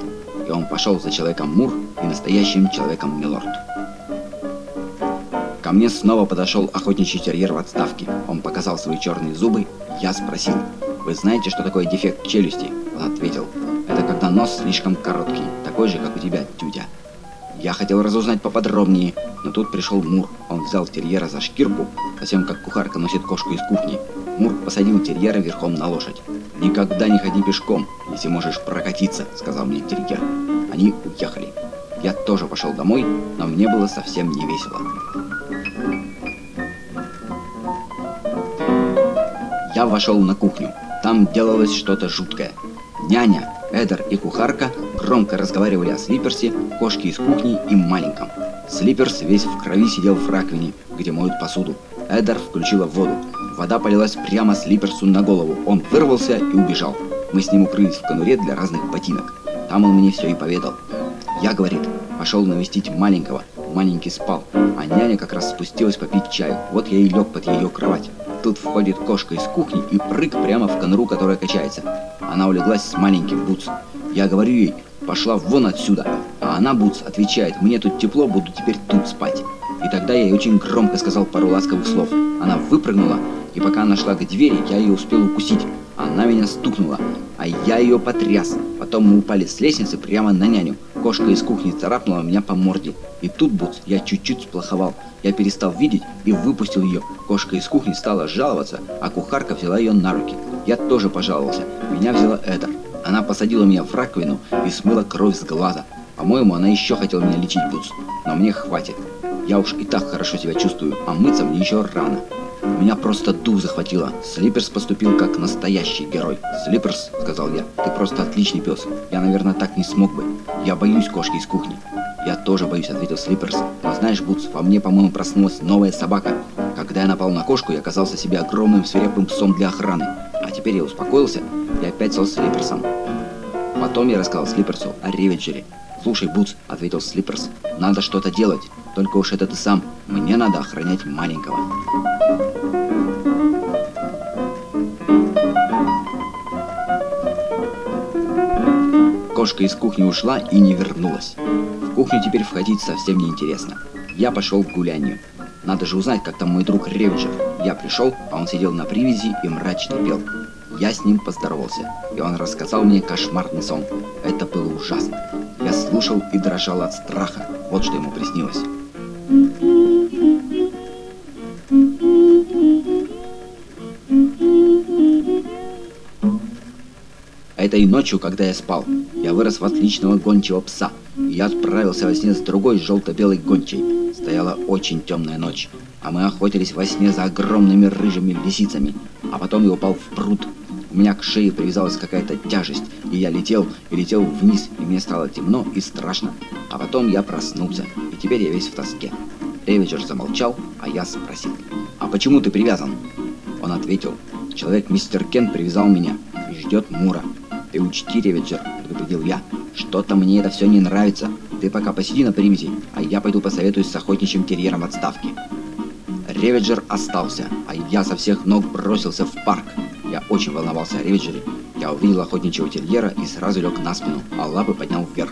И он пошел за человеком Мур и настоящим человеком Милорд мне снова подошел охотничий терьер в отставке. Он показал свои черные зубы. Я спросил, «Вы знаете, что такое дефект челюсти?» Он ответил, «Это когда нос слишком короткий, такой же, как у тебя, тюдя». Я хотел разузнать поподробнее, но тут пришел Мур. Он взял терьера за шкирку, совсем как кухарка носит кошку из кухни. Мур посадил терьера верхом на лошадь. «Никогда не ходи пешком, если можешь прокатиться», — сказал мне терьер. Они уехали. Я тоже пошел домой, но мне было совсем не весело. Я вошел на кухню. Там делалось что-то жуткое. Няня, Эдер и кухарка громко разговаривали о Слиперсе, кошке из кухни и маленьком. Слиперс весь в крови сидел в раковине, где моют посуду. Эдер включила воду. Вода полилась прямо Слиперсу на голову. Он вырвался и убежал. Мы с ним укрылись в конуре для разных ботинок. Там он мне все и поведал. Я, говорит, пошел навестить маленького. Маленький спал, а няня как раз спустилась попить чаю. Вот я и лег под ее кровать. Тут входит кошка из кухни и прыг прямо в конуру, которая качается. Она улеглась с маленьким Бутс. Я говорю ей, пошла вон отсюда. А она, Бутс, отвечает, мне тут тепло, буду теперь тут спать. И тогда я ей очень громко сказал пару ласковых слов. Она выпрыгнула, и пока она шла к двери, я ее успел укусить. Она меня стукнула, а я ее потряс. Потом мы упали с лестницы прямо на няню. Кошка из кухни царапнула меня по морде. И тут, Буц, я чуть-чуть сплоховал. Я перестал видеть и выпустил ее. Кошка из кухни стала жаловаться, а кухарка взяла ее на руки. Я тоже пожаловался. Меня взяла Эдер. Она посадила меня в раковину и смыла кровь с глаза. По-моему, она еще хотела меня лечить, Буц. Но мне хватит. Я уж и так хорошо себя чувствую, а мыться мне еще рано. Меня просто дух захватило. Слиперс поступил как настоящий герой. Слиперс, сказал я, ты просто отличный пес. Я, наверное, так не смог бы. Я боюсь кошки из кухни. Я тоже боюсь, ответил Слиперс. Но знаешь, Бутс, во мне, по-моему, проснулась новая собака. Когда я напал на кошку, я оказался себе огромным свирепым псом для охраны. Теперь я успокоился и опять стал Слиперсом. Потом я рассказал Слиперсу о Реведжере. «Слушай, Бутс», — ответил Слиперс, — «надо что-то делать. Только уж это ты сам. Мне надо охранять маленького». Кошка из кухни ушла и не вернулась. В кухню теперь входить совсем не интересно. Я пошел к гулянию. Надо же узнать, как там мой друг Реведжер. Я пришел, а он сидел на привязи и мрачно пел. Я с ним поздоровался, и он рассказал мне кошмарный сон. Это было ужасно. Я слушал и дрожал от страха. Вот что ему приснилось. Этой ночью, когда я спал, я вырос в отличного гончего пса, и я отправился во сне с другой желто-белой гончей. Стояла очень темная ночь, а мы охотились во сне за огромными рыжими лисицами, а потом я упал в пруд. У меня к шее привязалась какая-то тяжесть, и я летел и летел вниз, и мне стало темно и страшно. А потом я проснулся, и теперь я весь в тоске. Ревиджер замолчал, а я спросил, «А почему ты привязан?» Он ответил, «Человек мистер Кен привязал меня и ждет Мура». «Ты учти, Ревиджер», — предупредил я, «что-то мне это все не нравится. Ты пока посиди на привязи, а я пойду посоветуюсь с охотничьим терьером в отставке». Ревиджер остался, а я со всех ног бросился в парк. Я очень волновался о Ревиджере. Я увидел охотничьего терьера и сразу лег на спину, а лапы поднял вверх.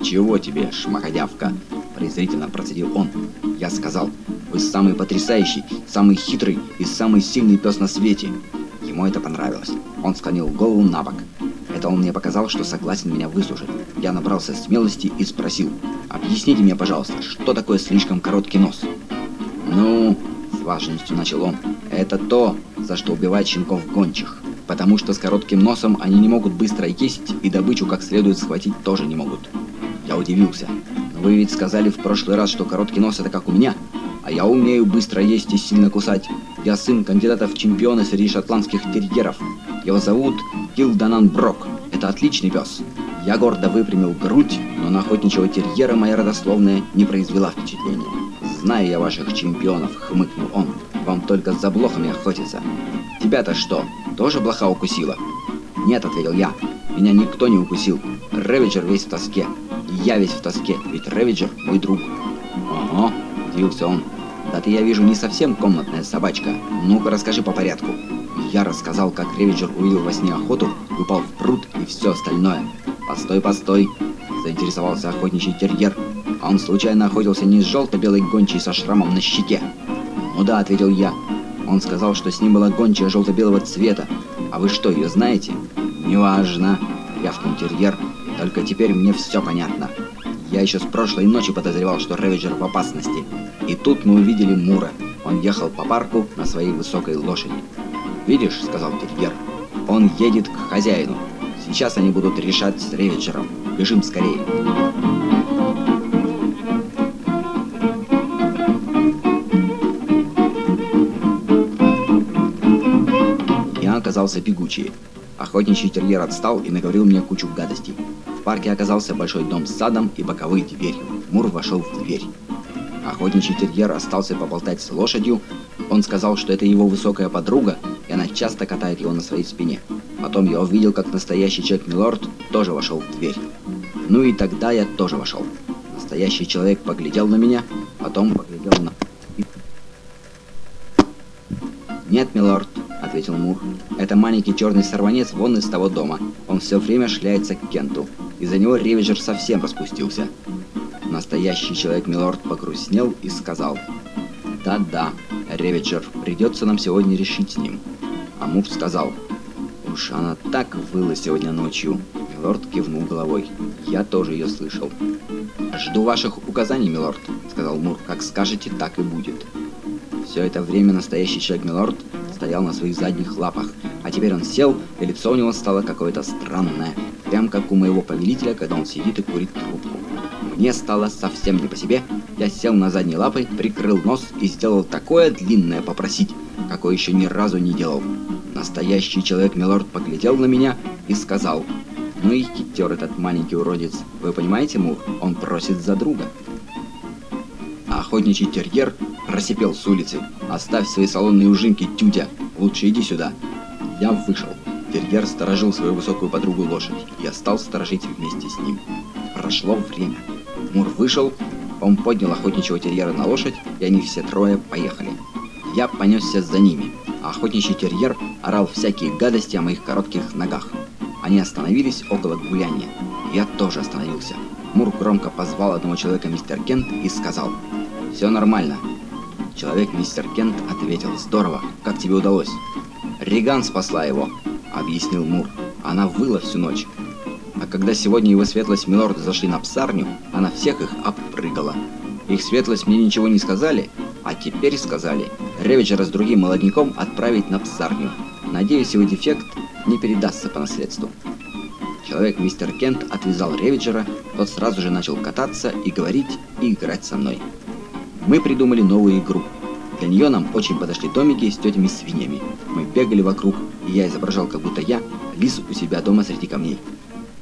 «Чего тебе, шмакодявка?» – презрительно процедил он. Я сказал, «Вы самый потрясающий, самый хитрый и самый сильный пес на свете». Ему это понравилось. Он склонил голову на бок. Это он мне показал, что согласен меня выслушать. Я набрался смелости и спросил, «Объясните мне, пожалуйста, что такое слишком короткий нос?» «Ну...» — важностью начал он. «Это то, за что убивают щенков гончих. Потому что с коротким носом они не могут быстро есть, и добычу как следует схватить тоже не могут». Я удивился. «Но вы ведь сказали в прошлый раз, что короткий нос это как у меня, а я умею быстро есть и сильно кусать. Я сын кандидата в чемпионы среди шотландских терьеров. Его зовут Килданан Брок. Это отличный пес. Я гордо выпрямил грудь, но на охотничьего терьера моя родословная не произвела впечатления. «Знаю я ваших чемпионов», — хмыкнул он. «Вам только за блохами охотиться». «Тебя-то что, тоже блоха укусила?» «Нет», — ответил я. «Меня никто не укусил. Ревиджер весь в тоске. И я весь в тоске, ведь Ревиджер мой друг». «Ого», — удивился он. «Да ты, я вижу, не совсем комнатная собачка. Ну-ка, расскажи по порядку». Я рассказал, как Ревиджер увидел во сне охоту, упал в пруд и все остальное. «Постой, постой», — заинтересовался охотничий терьер. Он случайно охотился не с желто-белой гончей со шрамом на щеке. «Ну да», — ответил я. Он сказал, что с ним была гончая желто-белого цвета. А вы что, ее знаете? «Неважно», — рявкнул терьер. «Только теперь мне все понятно. Я еще с прошлой ночи подозревал, что Ревиджер в опасности. И тут мы увидели Мура. Он ехал по парку на своей высокой лошади. «Видишь», — сказал терьер, — «он едет к хозяину. Сейчас они будут решать с Ревиджером. Бежим скорее». оказался бегучий. Охотничий терьер отстал и наговорил мне кучу гадостей. В парке оказался большой дом с садом и боковой дверью. Мур вошел в дверь. Охотничий терьер остался поболтать с лошадью. Он сказал, что это его высокая подруга, и она часто катает его на своей спине. Потом я увидел, как настоящий человек Милорд тоже вошел в дверь. Ну и тогда я тоже вошел. Настоящий человек поглядел на меня, потом поглядел на... «Нет, милорд», — ответил Мур. «Это маленький черный сорванец вон из того дома. Он все время шляется к Кенту. Из-за него Ревиджер совсем распустился». Настоящий человек Милорд погрустнел и сказал. «Да-да, Ревиджер, придется нам сегодня решить с ним». А Мур сказал. «Уж она так выла сегодня ночью. Милорд кивнул головой. Я тоже ее слышал. «Жду ваших указаний, милорд», — сказал Мур. «Как скажете, так и будет». Все это время настоящий человек-милорд стоял на своих задних лапах, а теперь он сел, и лицо у него стало какое-то странное, прям как у моего повелителя, когда он сидит и курит трубку. Мне стало совсем не по себе, я сел на задние лапы, прикрыл нос и сделал такое длинное попросить, какое еще ни разу не делал. Настоящий человек-милорд поглядел на меня и сказал, «Ну и хитер этот маленький уродец, вы понимаете, Мур, он просит за друга». А охотничий терьер просипел с улицы, «Оставь свои салонные ужинки, тютя, лучше иди сюда». Я вышел. Терьер сторожил свою высокую подругу лошадь. Я стал сторожить вместе с ним. Прошло время. Мур вышел, он поднял охотничьего терьера на лошадь, и они все трое поехали. Я понесся за ними, а охотничий терьер орал всякие гадости о моих коротких ногах. Они остановились около гуляния. Я тоже остановился. Мур громко позвал одного человека мистер Кент и сказал «Все нормально». Человек мистер Кент ответил «Здорово, как тебе удалось?» «Риган спасла его», — объяснил Мур. «Она выла всю ночь. А когда сегодня его светлость Милорд зашли на псарню, она всех их обпрыгала. Их светлость мне ничего не сказали, а теперь сказали Ревиджера с другим молодняком отправить на псарню. Надеюсь, его дефект не передастся по наследству. Человек мистер Кент отвязал Ревиджера, тот сразу же начал кататься и говорить, и играть со мной. Мы придумали новую игру. Для нее нам очень подошли домики с тетями-свиньями. Мы бегали вокруг, и я изображал, как будто я лис у себя дома среди камней.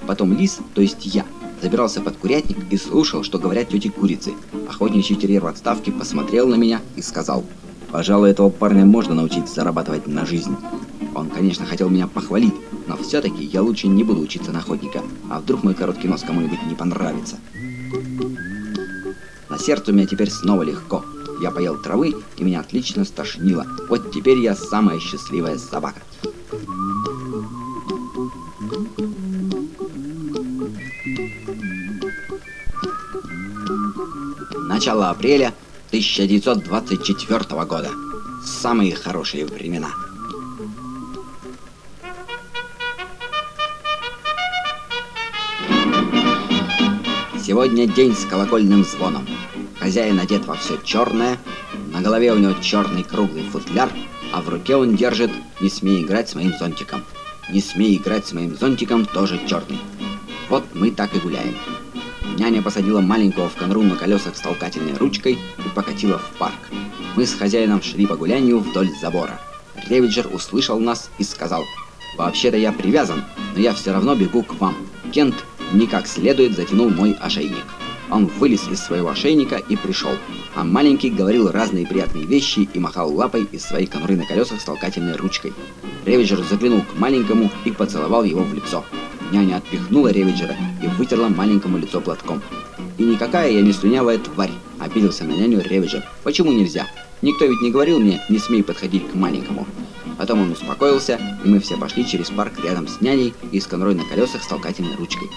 Потом лис, то есть я, забирался под курятник и слушал, что говорят тети курицы. Охотничий терьер в отставке посмотрел на меня и сказал, «Пожалуй, этого парня можно научить зарабатывать на жизнь». Он, конечно, хотел меня похвалить, но все-таки я лучше не буду учиться на охотника, а вдруг мой короткий нос кому-нибудь не понравится. На сердце у меня теперь снова легко. Я поел травы, и меня отлично стошнило. Вот теперь я самая счастливая собака. Начало апреля 1924 года. Самые хорошие времена. Сегодня день с колокольным звоном. Хозяин одет во все черное, на голове у него черный круглый футляр, а в руке он держит «Не смей играть с моим зонтиком». «Не смей играть с моим зонтиком» тоже черный. Вот мы так и гуляем. Няня посадила маленького в конру на колесах с толкательной ручкой и покатила в парк. Мы с хозяином шли по гулянию вдоль забора. Ревиджер услышал нас и сказал, «Вообще-то я привязан, но я все равно бегу к вам. Кент не как следует затянул мой ошейник. Он вылез из своего ошейника и пришел, а маленький говорил разные приятные вещи и махал лапой из своей конуры на колесах с толкательной ручкой. Ревиджер заглянул к маленькому и поцеловал его в лицо. Няня отпихнула Ревиджера и вытерла маленькому лицо платком. «И никакая я не слюнявая тварь!» – обиделся на няню Ревиджер. «Почему нельзя? Никто ведь не говорил мне, не смей подходить к маленькому». Потом он успокоился, и мы все пошли через парк рядом с няней и с конрой на колесах с толкательной ручкой.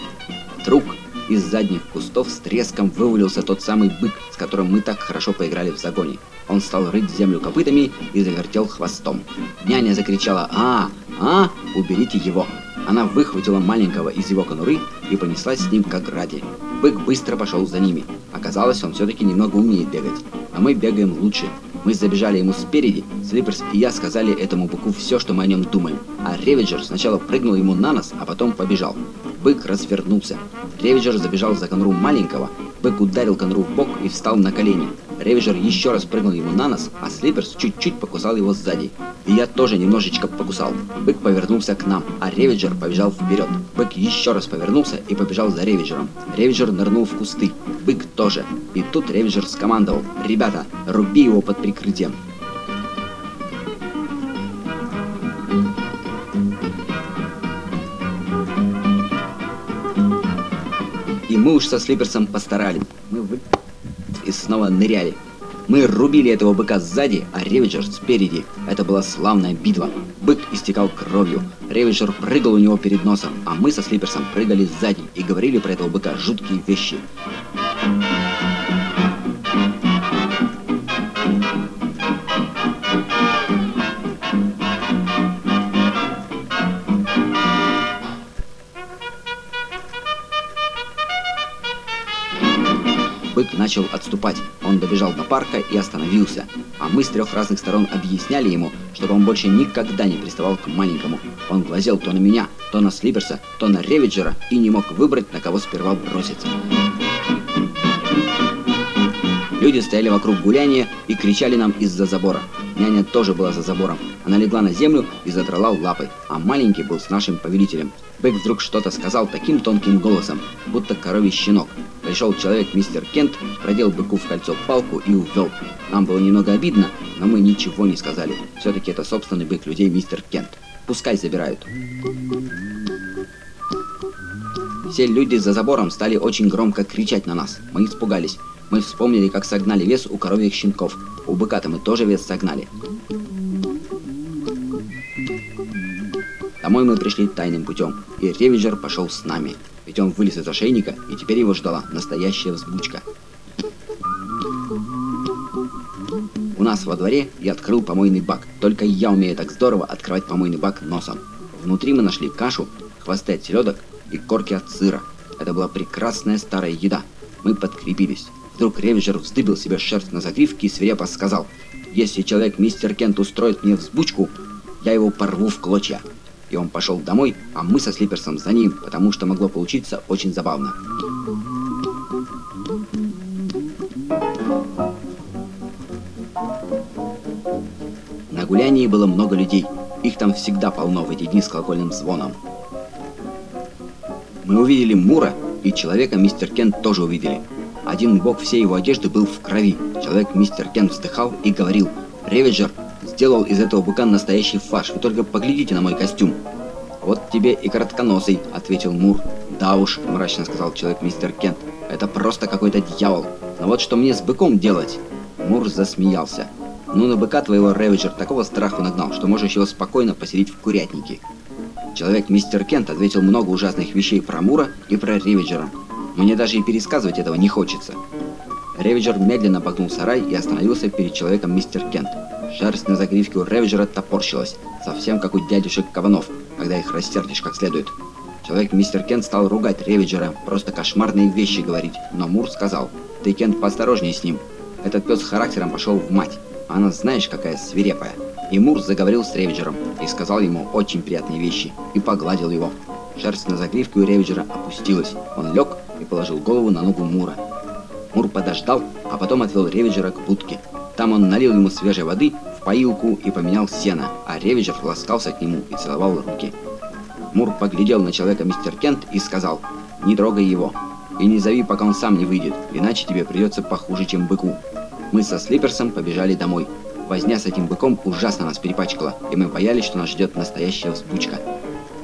Вдруг из задних кустов с треском вывалился тот самый бык, с которым мы так хорошо поиграли в загоне. Он стал рыть землю копытами и завертел хвостом. Няня закричала «А, а, уберите его!» Она выхватила маленького из его конуры и понеслась с ним как ради. Бык быстро пошел за ними. Оказалось, он все-таки немного умеет бегать, а мы бегаем лучше. Мы забежали ему спереди, Слиперс и я сказали этому быку все, что мы о нем думаем. А Ревиджер сначала прыгнул ему на нос, а потом побежал. Бык развернулся. Ревиджер забежал за конуру маленького. Бык ударил конуру в бок и встал на колени. Ревиджер еще раз прыгнул ему на нос, а Слиперс чуть-чуть покусал его сзади. И я тоже немножечко покусал. Бык повернулся к нам, а Ревиджер побежал вперед. Бык еще раз повернулся и побежал за Ревиджером. Ревиджер нырнул в кусты. Бык тоже. И тут Ревиджер скомандовал. «Ребята, руби его под прикрытием». И мы уж со Слиперсом постарались. Мы вы... и снова ныряли. Мы рубили этого быка сзади, а Ревиджер спереди. Это была славная битва. Бык истекал кровью. Ревиджер прыгал у него перед носом, а мы со Слиперсом прыгали сзади и говорили про этого быка жуткие вещи. бык отступать. Он добежал до парка и остановился. А мы с трех разных сторон объясняли ему, чтобы он больше никогда не приставал к маленькому. Он глазел то на меня, то на Слиперса, то на Ревиджера и не мог выбрать, на кого сперва броситься. Люди стояли вокруг гуляния и кричали нам из-за забора. Няня тоже была за забором. Она легла на землю и задрала лапой, а маленький был с нашим повелителем. Бэк вдруг что-то сказал таким тонким голосом, будто коровий щенок. Пришел человек, мистер Кент, продел быку в кольцо палку и увел. Нам было немного обидно, но мы ничего не сказали. Все-таки это собственный бык людей, мистер Кент. Пускай забирают. Все люди за забором стали очень громко кричать на нас. Мы испугались. Мы вспомнили, как согнали вес у коровьих щенков. У быка-то мы тоже вес согнали. Домой мы пришли тайным путем, и Ревиджер пошел с нами. Ведь он вылез из ошейника, и теперь его ждала настоящая взбучка. У нас во дворе я открыл помойный бак. Только я умею так здорово открывать помойный бак носом. Внутри мы нашли кашу, хвосты от селедок и корки от сыра. Это была прекрасная старая еда. Мы подкрепились. Вдруг Ревиджер вздыбил себе шерсть на загривке и свирепо сказал, «Если человек мистер Кент устроит мне взбучку, я его порву в клочья». И он пошел домой, а мы со Слиперсом за ним, потому что могло получиться очень забавно. На гулянии было много людей. Их там всегда полно в эти дни с колокольным звоном. Мы увидели Мура, и человека мистер Кент тоже увидели. Один бок всей его одежды был в крови. Человек мистер Кен вздыхал и говорил, «Ревиджер сделал из этого быка настоящий фарш. Вы только поглядите на мой костюм». «Вот тебе и коротконосый», — ответил Мур. «Да уж», — мрачно сказал человек мистер Кент, «это просто какой-то дьявол. Но вот что мне с быком делать?» Мур засмеялся. «Ну на быка твоего Ревиджер такого страху нагнал, что можешь его спокойно поселить в курятнике». Человек мистер Кент ответил много ужасных вещей про Мура и про Ревиджера. Мне даже и пересказывать этого не хочется. Ревиджер медленно обогнул сарай и остановился перед человеком мистер Кент. Шерсть на загривке у Ревиджера топорщилась, совсем как у дядюшек Каванов, когда их растердишь как следует. Человек мистер Кент стал ругать Ревиджера, просто кошмарные вещи говорить, но Мур сказал, «Ты, Кент, поосторожней с ним. Этот пес характером пошел в мать, а она знаешь, какая свирепая». И Мур заговорил с Ревиджером и сказал ему очень приятные вещи, и погладил его. Шерсть на загривке у Ревиджера опустилась. Он лег и положил голову на ногу Мура. Мур подождал, а потом отвел Ревиджера к будке. Там он налил ему свежей воды в поилку и поменял сено, а Ревиджер ласкался к нему и целовал руки. Мур поглядел на человека мистер Кент и сказал, «Не трогай его, и не зови, пока он сам не выйдет, иначе тебе придется похуже, чем быку». Мы со Слиперсом побежали домой. Возня с этим быком ужасно нас перепачкала, и мы боялись, что нас ждет настоящая взбучка.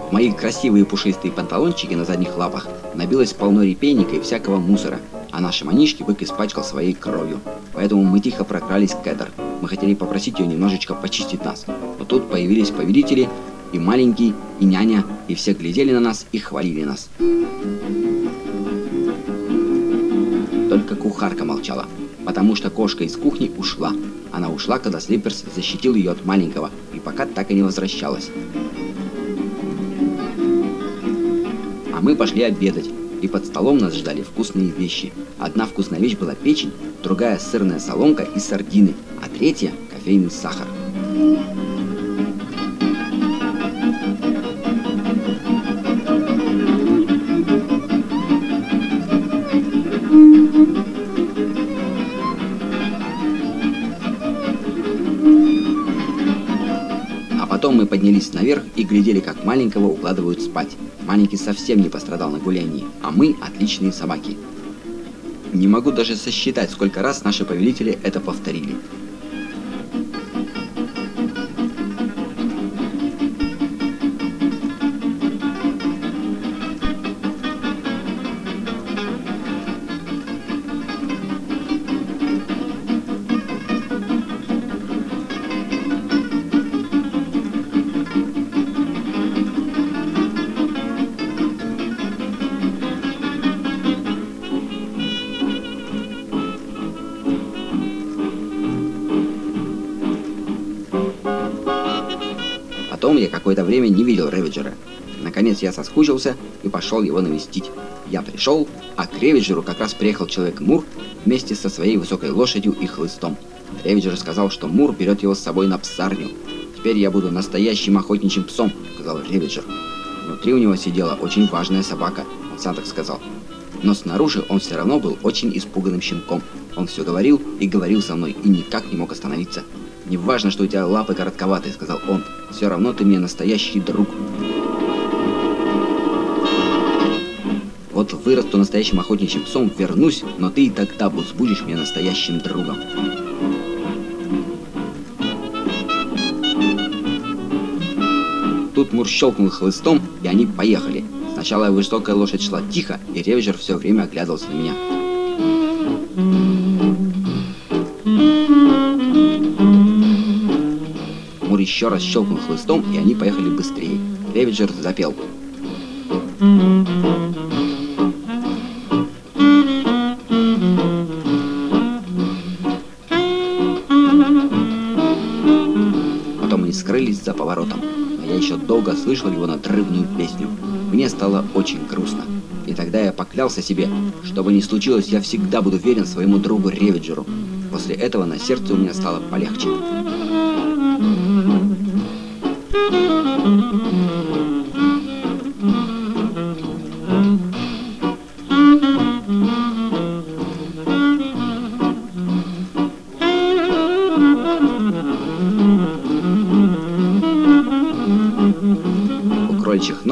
В мои красивые пушистые панталончики на задних лапах набилось полно репейника и всякого мусора, а наши манишки бык испачкал своей кровью. Поэтому мы тихо прокрались к Эдер. Мы хотели попросить ее немножечко почистить нас. Но тут появились повелители, и маленький, и няня, и все глядели на нас и хвалили нас. Только кухарка молчала, потому что кошка из кухни ушла. Она ушла, когда Слиперс защитил ее от маленького, и пока так и не возвращалась. мы пошли обедать, и под столом нас ждали вкусные вещи. Одна вкусная вещь была печень, другая сырная соломка и сардины, а третья кофейный сахар. Поднялись наверх и глядели, как маленького укладывают спать. Маленький совсем не пострадал на гулянии, а мы отличные собаки. Не могу даже сосчитать, сколько раз наши повелители это повторили. Время не видел Ревиджера. Наконец я соскучился и пошел его навестить. Я пришел, а к Ревиджеру как раз приехал человек Мур вместе со своей высокой лошадью и хлыстом. Ревиджер сказал, что Мур берет его с собой на псарню. «Теперь я буду настоящим охотничьим псом», — сказал Ревиджер. Внутри у него сидела очень важная собака, он сам так сказал. Но снаружи он все равно был очень испуганным щенком. Он все говорил и говорил со мной, и никак не мог остановиться. «Не важно, что у тебя лапы коротковатые», — сказал он. «Все равно ты мне настоящий друг». Вот вырасту настоящим охотничьим псом, вернусь, но ты и тогда будешь мне настоящим другом. Тут Мур щелкнул хлыстом, и они поехали. Сначала высокая лошадь шла тихо, и Ревежер все время оглядывался на меня. Еще раз щелкнул хлыстом, и они поехали быстрее. Ревиджер запел. Потом они скрылись за поворотом, а я еще долго слышал его надрывную песню. Мне стало очень грустно. И тогда я поклялся себе, что бы ни случилось, я всегда буду верен своему другу Ревиджеру. После этого на сердце у меня стало полегче.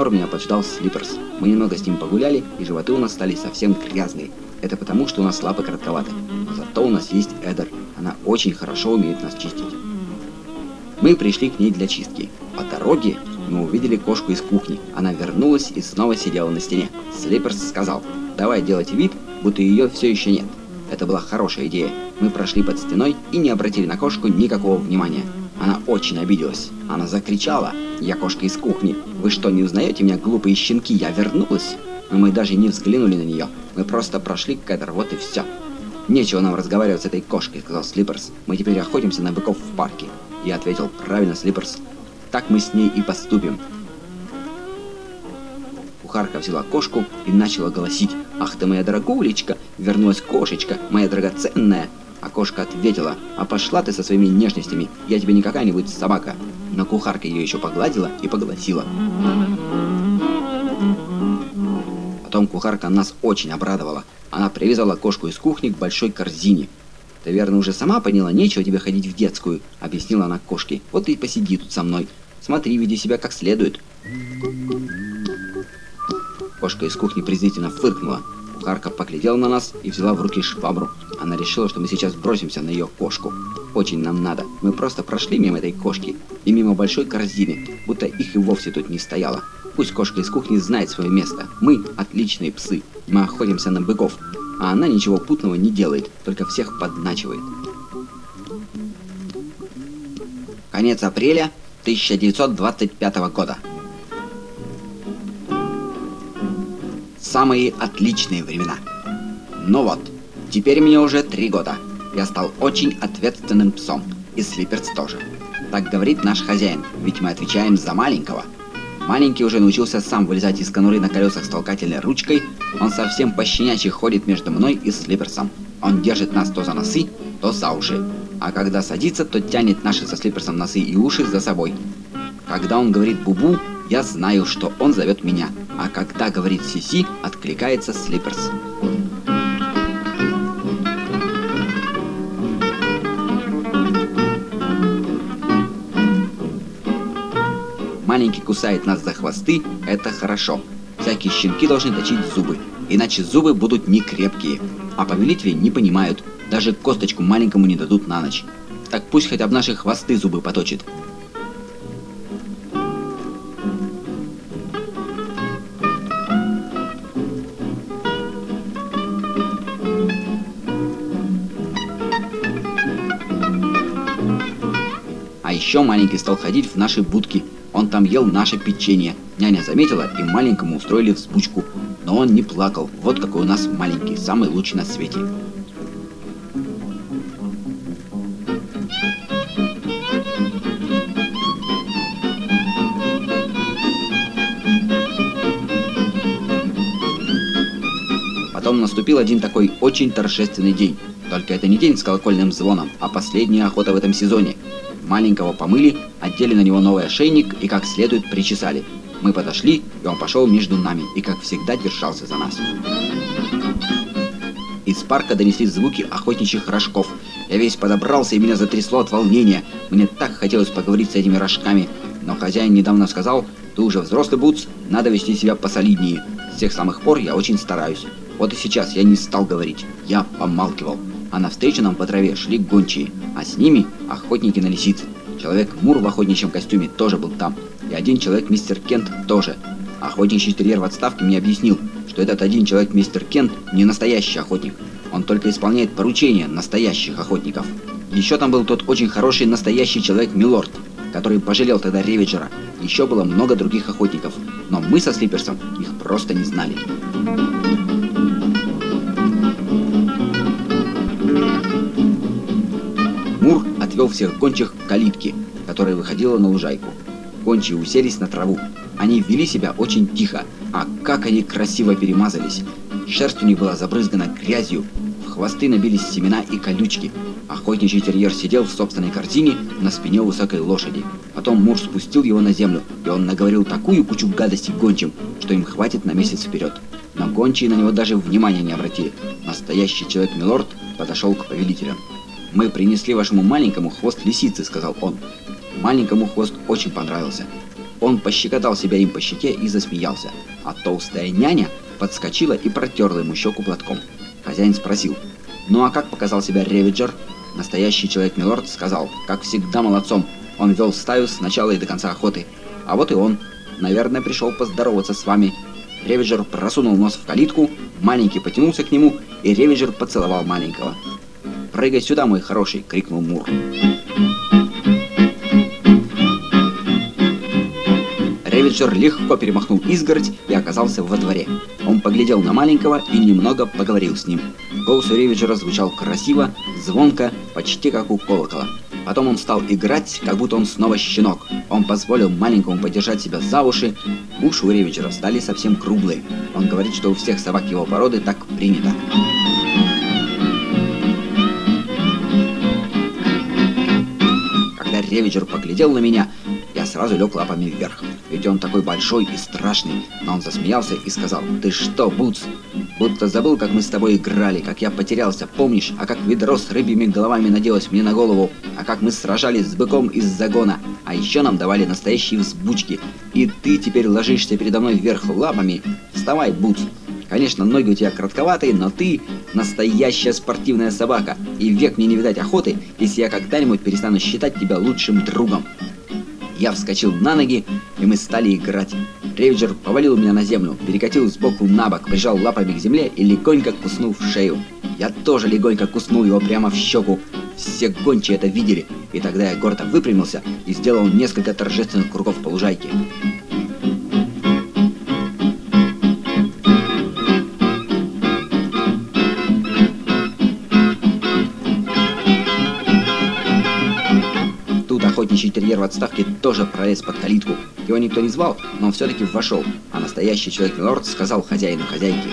Нор меня поджидал Слиперс. Мы немного с ним погуляли, и животы у нас стали совсем грязные. Это потому, что у нас лапы коротковаты. Но зато у нас есть Эдер. Она очень хорошо умеет нас чистить. Мы пришли к ней для чистки. По дороге мы увидели кошку из кухни. Она вернулась и снова сидела на стене. Слиперс сказал, давай делать вид, будто ее все еще нет. Это была хорошая идея. Мы прошли под стеной и не обратили на кошку никакого внимания. Она очень обиделась. Она закричала. «Я кошка из кухни. Вы что, не узнаете меня, глупые щенки? Я вернулась!» Но мы даже не взглянули на нее. Мы просто прошли к Эдер, вот и все. «Нечего нам разговаривать с этой кошкой», — сказал Слиперс. «Мы теперь охотимся на быков в парке». Я ответил, «Правильно, Слиперс. Так мы с ней и поступим». Кухарка взяла кошку и начала голосить. «Ах ты моя дорогулечка! Вернулась кошечка, моя драгоценная!» А кошка ответила, а пошла ты со своими нежностями, я тебе не какая-нибудь собака. Но кухарка ее еще погладила и поглотила. Потом кухарка нас очень обрадовала. Она привязала кошку из кухни к большой корзине. «Ты, верно, уже сама поняла, нечего тебе ходить в детскую», — объяснила она кошке. «Вот и посиди тут со мной. Смотри, веди себя как следует». Кошка из кухни презрительно фыркнула. Кухарка поглядела на нас и взяла в руки швабру. Она решила, что мы сейчас бросимся на ее кошку. Очень нам надо. Мы просто прошли мимо этой кошки и мимо большой корзины, будто их и вовсе тут не стояло. Пусть кошка из кухни знает свое место. Мы отличные псы. Мы охотимся на быков. А она ничего путного не делает, только всех подначивает. Конец апреля 1925 года. Самые отличные времена. Ну вот, теперь мне уже три года. Я стал очень ответственным псом. И Слиперс тоже. Так говорит наш хозяин, ведь мы отвечаем за маленького. Маленький уже научился сам вылезать из конуры на колесах с толкательной ручкой. Он совсем пощенячий ходит между мной и Слиперсом. Он держит нас то за носы, то за уши. А когда садится, то тянет наши со Слиперсом носы и уши за собой. Когда он говорит «бубу», я знаю, что он зовет меня. А когда говорит «сиси», откликается Слиперс. Маленький кусает нас за хвосты, это хорошо. Всякие щенки должны точить зубы, иначе зубы будут не крепкие. А повелители не понимают, даже косточку маленькому не дадут на ночь. Так пусть хотя бы наши хвосты зубы поточит. Еще маленький стал ходить в наши будки. Он там ел наше печенье. Няня заметила, и маленькому устроили взбучку. Но он не плакал. Вот какой у нас маленький, самый лучший на свете. Потом наступил один такой очень торжественный день. Только это не день с колокольным звоном, а последняя охота в этом сезоне. Маленького помыли, одели на него новый ошейник и как следует причесали. Мы подошли, и он пошел между нами, и как всегда держался за нас. Из парка донеслись звуки охотничьих рожков. Я весь подобрался, и меня затрясло от волнения. Мне так хотелось поговорить с этими рожками. Но хозяин недавно сказал, ты уже взрослый бутс, надо вести себя посолиднее. С тех самых пор я очень стараюсь. Вот и сейчас я не стал говорить, я помалкивал. А навстречу нам по траве шли гончие, а с ними охотники на лисиц. Человек Мур в охотничьем костюме тоже был там. И один человек мистер Кент тоже. Охотничий терьер в отставке мне объяснил, что этот один человек мистер Кент не настоящий охотник. Он только исполняет поручения настоящих охотников. Еще там был тот очень хороший настоящий человек Милорд, который пожалел тогда Ревиджера. Еще было много других охотников, но мы со Слиперсом их просто не знали. Отвел всех гончих к калитке, которая выходила на лужайку. Гончие уселись на траву. Они вели себя очень тихо, а как они красиво перемазались. Шерсть у них была забрызгана грязью, в хвосты набились семена и колючки. Охотничий терьер сидел в собственной корзине на спине высокой лошади. Потом муж спустил его на землю, и он наговорил такую кучу гадостей гончим, что им хватит на месяц вперед. Но гончие на него даже внимания не обратили. Настоящий человек-милорд подошел к повелителям. «Мы принесли вашему маленькому хвост лисицы», — сказал он. Маленькому хвост очень понравился. Он пощекотал себя им по щеке и засмеялся, а толстая няня подскочила и протерла ему щеку платком. Хозяин спросил, «Ну а как показал себя Ревиджер?» Настоящий человек-милорд сказал, как всегда молодцом, он вел стаю с начала и до конца охоты. А вот и он. Наверное, пришел поздороваться с вами. Ревиджер просунул нос в калитку, маленький потянулся к нему, и Ревиджер поцеловал маленького. «Прыгай сюда, мой хороший!» — крикнул Мур. Ревиджер легко перемахнул изгородь и оказался во дворе. Он поглядел на маленького и немного поговорил с ним. Голос у Ревиджера звучал красиво, звонко, почти как у колокола. Потом он стал играть, как будто он снова щенок. Он позволил маленькому подержать себя за уши. Уши у Ревиджера стали совсем круглые. Он говорит, что у всех собак его породы так принято. Ревиджер поглядел на меня, я сразу лег лапами вверх. Ведь он такой большой и страшный. Но он засмеялся и сказал, «Ты что, Бутс? Будто забыл, как мы с тобой играли, как я потерялся, помнишь? А как ведро с рыбьими головами наделось мне на голову? А как мы сражались с быком из загона? А еще нам давали настоящие взбучки. И ты теперь ложишься передо мной вверх лапами? Вставай, Бутс!» Конечно, ноги у тебя коротковатые, но ты настоящая спортивная собака, и век мне не видать охоты, если я когда-нибудь перестану считать тебя лучшим другом. Я вскочил на ноги, и мы стали играть. Рейвджер повалил меня на землю, перекатил сбоку на бок, прижал лапами к земле и легонько куснул в шею. Я тоже легонько куснул его прямо в щеку. Все гончие это видели, и тогда я гордо выпрямился и сделал несколько торжественных кругов по лужайке. Охотничий терьер в отставке тоже пролез под калитку. Его никто не звал, но он все-таки вошел, а настоящий человек-милорд сказал хозяину хозяйки.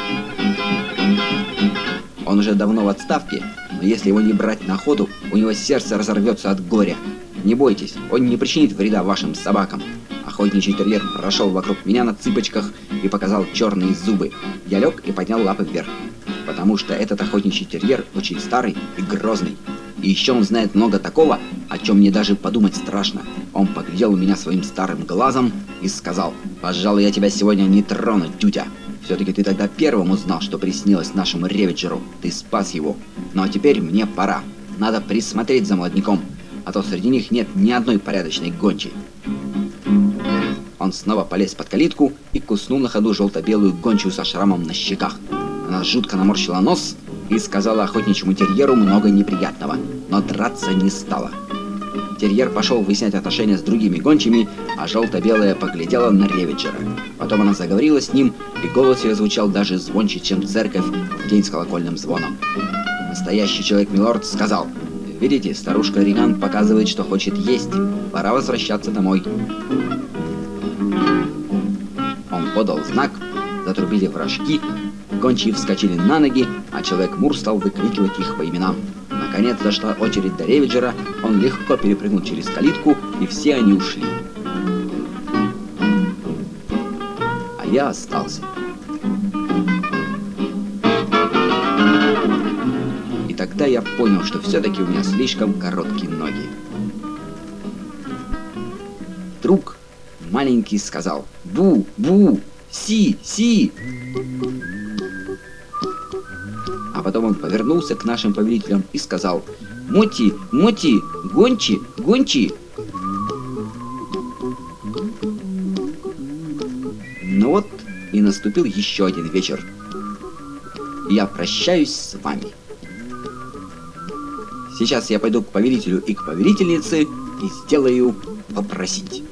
Он уже давно в отставке, но если его не брать на охоту, у него сердце разорвется от горя. Не бойтесь, он не причинит вреда вашим собакам. Охотничий терьер прошел вокруг меня на цыпочках и показал черные зубы. Я лег и поднял лапы вверх, потому что этот охотничий терьер очень старый и грозный. И еще он знает много такого, о чем мне даже подумать страшно. Он поглядел у меня своим старым глазом и сказал, «Пожалуй, я тебя сегодня не трону, тютя. Все-таки ты тогда первым узнал, что приснилось нашему Ревиджеру. Ты спас его. Ну а теперь мне пора. Надо присмотреть за молодняком, а то среди них нет ни одной порядочной гончей». Он снова полез под калитку и куснул на ходу желто-белую гончую со шрамом на щеках. Она жутко наморщила нос и сказала охотничьему терьеру много неприятного, но драться не стала. Терьер пошел выяснять отношения с другими гончими, а желто-белая поглядела на Ревиджера. Потом она заговорила с ним, и голос ее звучал даже звонче, чем церковь в день с колокольным звоном. Настоящий человек-милорд сказал, «Видите, старушка Риган показывает, что хочет есть. Пора возвращаться домой». Он подал знак, затрубили вражки, Гончие вскочили на ноги, а Человек-Мур стал выкрикивать их по именам. Наконец дошла очередь до Ревиджера, он легко перепрыгнул через калитку, и все они ушли. А я остался. И тогда я понял, что все-таки у меня слишком короткие ноги. Вдруг маленький сказал «Бу! Бу! Си! Си!» Потом он повернулся к нашим повелителям и сказал «Моти! Моти! Гончи! Гончи!» Ну вот и наступил еще один вечер. Я прощаюсь с вами. Сейчас я пойду к повелителю и к повелительнице и сделаю попросить.